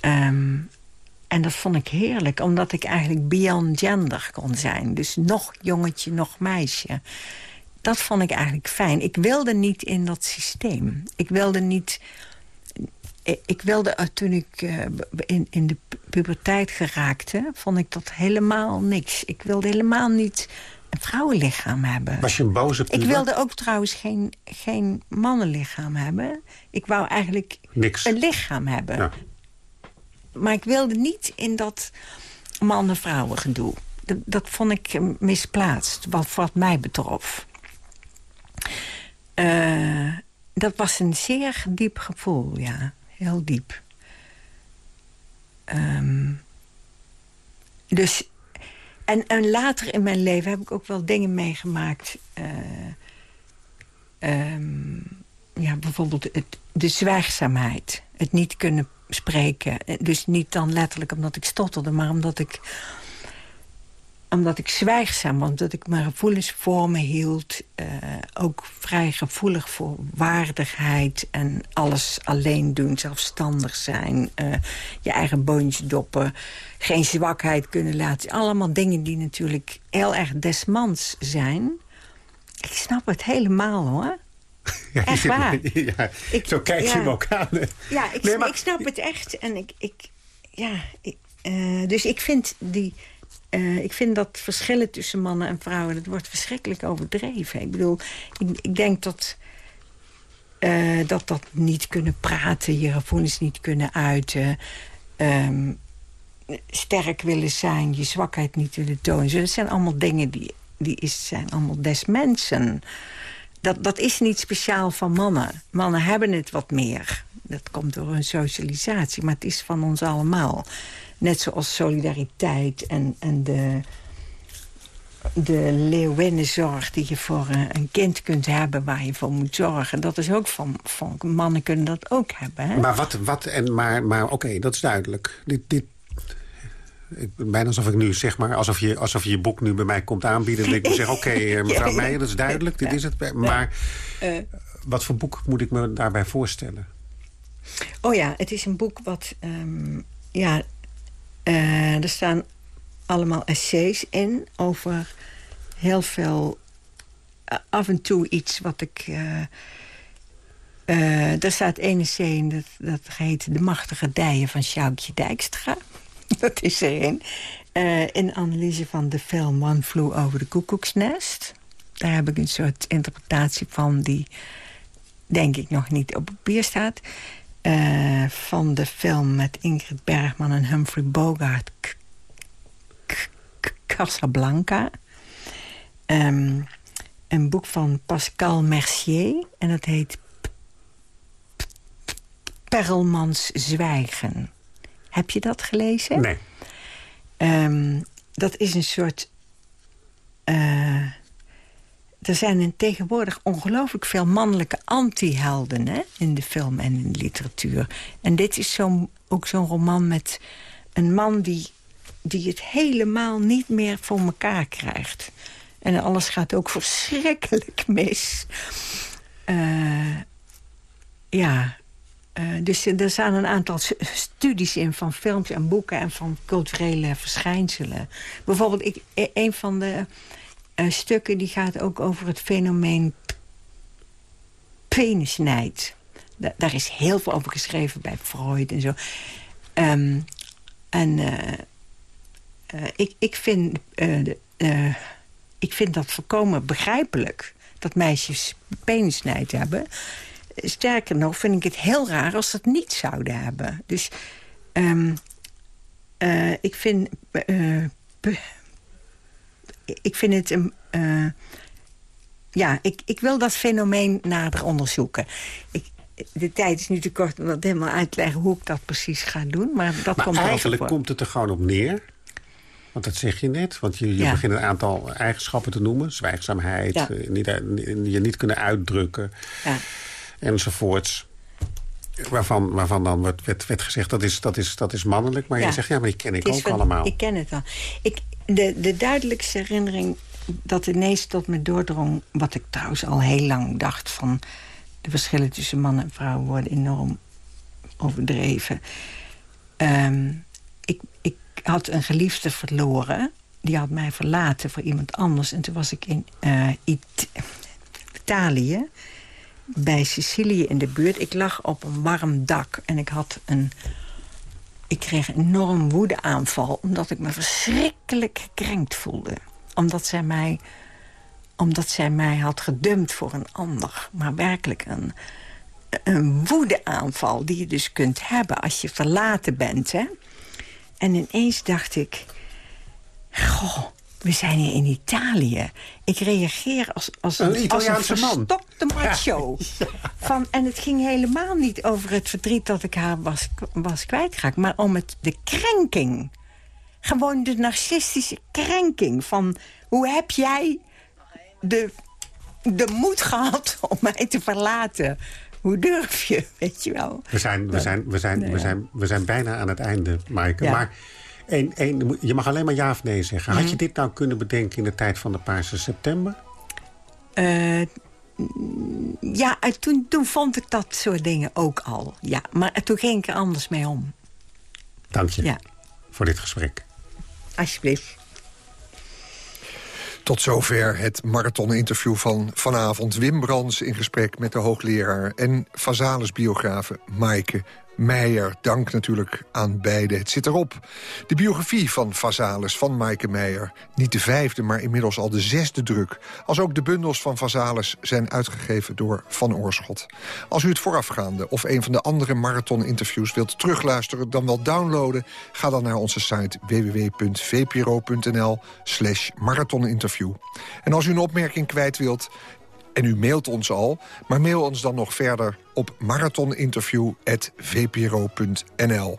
Ehm, en dat vond ik heerlijk, omdat ik eigenlijk beyond gender kon zijn. Dus nog jongetje, nog meisje. dat vond ik eigenlijk fijn. Ik wilde niet in dat systeem. Ik wilde niet... Ik wilde, eh, toen ik uh, in, in de puberteit geraakte... vond ik dat helemaal niks. Ik wilde helemaal niet een vrouwenlichaam hebben. Was je een boze puber? Ik wilde ook trouwens geen, geen mannenlichaam hebben. Ik wou eigenlijk Niks. een lichaam hebben. Ja. Maar ik wilde niet in dat mannen-vrouwen gedoe. Dat, dat vond ik eh, misplaatst, wat, wat mij betrof. Uh, dat was een zeer diep gevoel, ja. Heel diep. Um, dus en, en later in mijn leven heb ik ook wel dingen meegemaakt. Uh, um, ja, bijvoorbeeld de zwijgzaamheid. Het niet kunnen spreken. Dus niet dan letterlijk omdat ik stotterde, maar omdat ik omdat ik zwijgzaam omdat ik mijn gevoelens voor me hield. Uh, ook vrij gevoelig voor waardigheid en alles alleen doen, zelfstandig zijn. Uh, je eigen boontje doppen, geen zwakheid kunnen laten. Allemaal dingen die natuurlijk heel erg desmans zijn. Ik snap het helemaal, hoor. Ja, echt waar. Ja, ik, zo kijk je ja. hem ook aan. Ja, ik, Nee, maar- ik snap het echt. En ik, ik, ja, ik, eh, dus ik vind die... eh, ik vind dat verschillen tussen mannen en vrouwen... dat wordt verschrikkelijk overdreven. Ik bedoel, ik, ik denk dat, eh, dat dat niet kunnen praten... je gevoelens niet kunnen uiten... ehm, sterk willen zijn, je zwakheid niet willen tonen. Dat zijn allemaal dingen die, die is, zijn allemaal des mensen. Dat, dat is niet speciaal van mannen. Mannen hebben het wat meer. Dat komt door hun socialisatie, maar het is van ons allemaal. Net zoals solidariteit en, en de, de leeuwinnenzorg die je voor een, kind kunt hebben... waar je voor moet zorgen. Dat is ook van, van mannen kunnen dat ook hebben. Hè? Maar wat, wat en maar, maar oké, dat is duidelijk. Dit, dit, ik, bijna alsof ik nu zeg maar, alsof je, alsof je je boek nu bij mij komt aanbieden. En ik moet zeggen, oké, eh, mevrouw Ja. Meijer, dat is duidelijk, dit is het. Maar Eh, wat voor boek moet ik me daarbij voorstellen? Oh ja, het is een boek wat... ehm, ja, eh, er staan allemaal essays in over heel veel... af en toe iets wat ik... er staat één essay in, dat, dat heet De Machtige Dijen van Sjoukje Dijkstra. Dat is er. Eh, in analyse van de film One Flew Over the Koekoeksnest. Daar heb ik een soort interpretatie van die denk ik nog niet op papier staat. Eh, van de film met Ingrid Bergman en Humphrey Bogart. Casablanca. Ehm, een boek van Pascal Mercier. En dat heet P- P- Perelmans Zwijgen. Heb je dat gelezen? Nee. Ehm, dat is een soort... eh, er zijn in tegenwoordig ongelooflijk veel mannelijke anti-helden... in de film en in de literatuur. En dit is zo'n ook zo'n roman met een man die, die het helemaal niet meer voor elkaar krijgt. En alles gaat ook verschrikkelijk mis. Eh, ja, eh, dus er staan een aantal studies in van films en boeken... en van culturele verschijnselen. Bijvoorbeeld, ik, e- een van de eh, stukken die gaat ook over het fenomeen penisnijd. Da- daar is heel veel over geschreven bij Freud en zo. Ehm, en eh, ik, ik, vind, ik vind dat volkomen begrijpelijk... dat meisjes penisnijd hebben. Sterker nog vind ik het heel raar als ze het niet zouden hebben. Dus ehm, eh, ik vind... eh, ik vind het een... eh, ja, ik, ik wil dat fenomeen nader onderzoeken. Ik, de tijd is nu te kort om dat helemaal uit te leggen... hoe ik dat precies ga doen, maar dat Maar komt eigenlijk komt het er gewoon op neer. Want dat zeg je net. Want je, je Ja. begint een aantal eigenschappen te noemen. Zwijgzaamheid, Ja. niet, je niet kunnen uitdrukken. Ja. Enzovoorts. Waarvan, waarvan dan werd, werd, werd gezegd, dat is, dat, is, dat is mannelijk. Maar Ja. je zegt, ja, maar die ken ik ook van- allemaal. Ik ken het al. Ik, de, de duidelijkste herinnering dat ineens tot me doordrong... wat ik trouwens al heel lang dacht van... de verschillen tussen man en vrouw worden enorm overdreven. Ehm, ik, ik had een geliefde verloren. Die had mij verlaten voor iemand anders. En toen was ik in, eh, It- Italië, bij Sicilië in de buurt. Ik lag op een warm dak en ik had een... Ik kreeg een enorm woedeaanval, omdat ik me verschrikkelijk gekrenkt voelde. Omdat zij mij, omdat zij mij had gedumpt voor een ander. Maar werkelijk een, een woedeaanval die je dus kunt hebben als je verlaten bent. Hè? En ineens dacht ik... Goh, we zijn hier in Italië. Ik reageer als, als Een als Italiaanse een man. verstokte macho. Van, en het ging helemaal niet over het verdriet dat ik haar was, was kwijtgeraakt... maar om het, de krenking. Gewoon de narcistische krenking van... hoe heb jij de, de moed gehad om mij te verlaten? Hoe durf je, weet je wel? We zijn, we zijn, we zijn, we ja. zijn, we zijn bijna aan het einde, Maaike. Ja. Maar één, één, je mag alleen maar ja of nee zeggen. Mhm. Had je dit nou kunnen bedenken in de tijd van de Paarse September? Eh, ja, en toen, toen vond ik dat soort dingen ook al. Ja, maar toen ging ik er anders mee om. Dank je Ja, voor dit gesprek. alsjeblieft. Tot zover het marathoninterview van vanavond. Wim Brands in gesprek met de hoogleraar en Vazalis-biografe Maaike Meijer. Dank natuurlijk aan beiden. Het zit erop. De biografie van Vazalis van Maaike Meijer. Niet de vijfde, maar inmiddels al de zesde druk. Als ook de bundels van Vazalis zijn uitgegeven door Van Oorschot. Als u het voorafgaande of een van de andere marathoninterviews wilt terugluisteren... dan wel downloaden, ga dan naar onze site www.vpro.nl slash marathoninterview. En als u een opmerking kwijt wilt, en u mailt ons al, maar mail ons dan nog verder op marathoninterview.vpro.nl.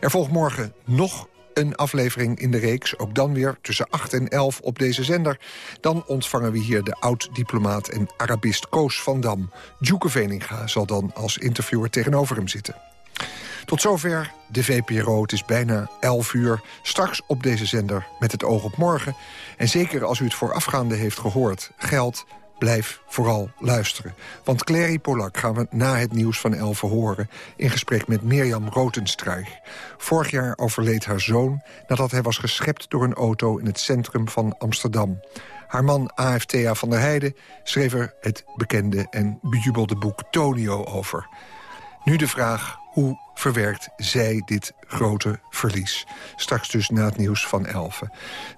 Er volgt morgen nog een aflevering in de reeks, ook dan weer tussen 8 en 11 op deze zender. Dan ontvangen we hier de oud-diplomaat en Arabist Koos van Dam. Djoeke Veninga zal dan als interviewer tegenover hem zitten. Tot zover de VPRO. Het is bijna 11 uur. Straks op deze zender met het oog op morgen. En zeker als u het voorafgaande heeft gehoord, geldt... blijf vooral luisteren. Want Clary Polak gaan we na het nieuws van 11 horen... in gesprek met Mirjam Rotenstruich. Vorig jaar overleed haar zoon nadat hij was geschept door een auto... in het centrum van Amsterdam. Haar man AFTA van der Heijden schreef er het bekende en bejubelde boek Tonio over... Nu de vraag, hoe verwerkt zij dit grote verlies? Straks dus na het nieuws van 11.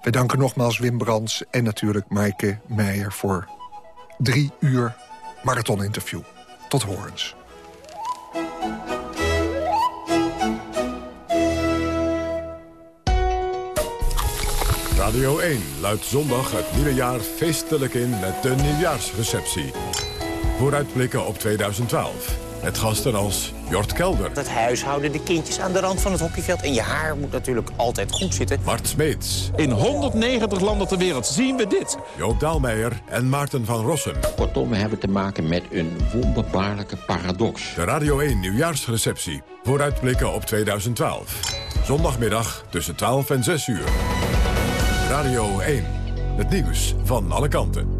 We danken nogmaals Wim Brands en natuurlijk Maaike Meijer... voor drie uur marathoninterview. Tot horens. Radio 1 luidt zondag het nieuwe jaar feestelijk in met de nieuwjaarsreceptie. Vooruitblikken op 2012. Met gasten als Jort Kelder, Het huishouden, de kindjes aan de rand van het hockeyveld. En je haar moet natuurlijk altijd goed zitten. Mart Smeets, In 190 landen ter wereld zien we dit. Joop Daalmeijer en Maarten van Rossum. Kortom, we hebben te maken met een wonderbaarlijke paradox. De Radio 1 nieuwjaarsreceptie. Vooruitblikken op 2012. Zondagmiddag tussen 12 en 6 uur. Radio 1. Het nieuws van alle kanten.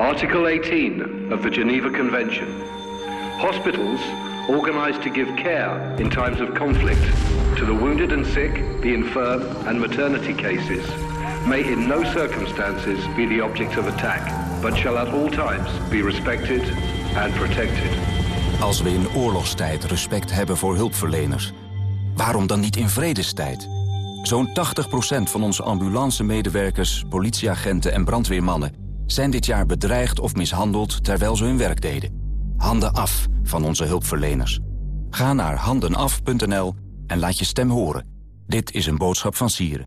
Article 18 of the Geneva Convention. Hospitals organized to give care in times of conflict to the wounded and sick, the infirm, and maternity cases may in no circumstances be the object of attack, but shall at all times be respected and protected. Als we in oorlogstijd respect hebben voor hulpverleners, waarom dan niet in vredestijd? Zo'n 80% van onze ambulance-medewerkers, politieagenten en brandweermannen... zijn dit jaar bedreigd of mishandeld terwijl ze hun werk deden. Handen af van onze hulpverleners. Ga naar handenaf.nl en laat je stem horen. Dit is een boodschap van Sieren.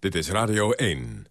Dit is Radio 1.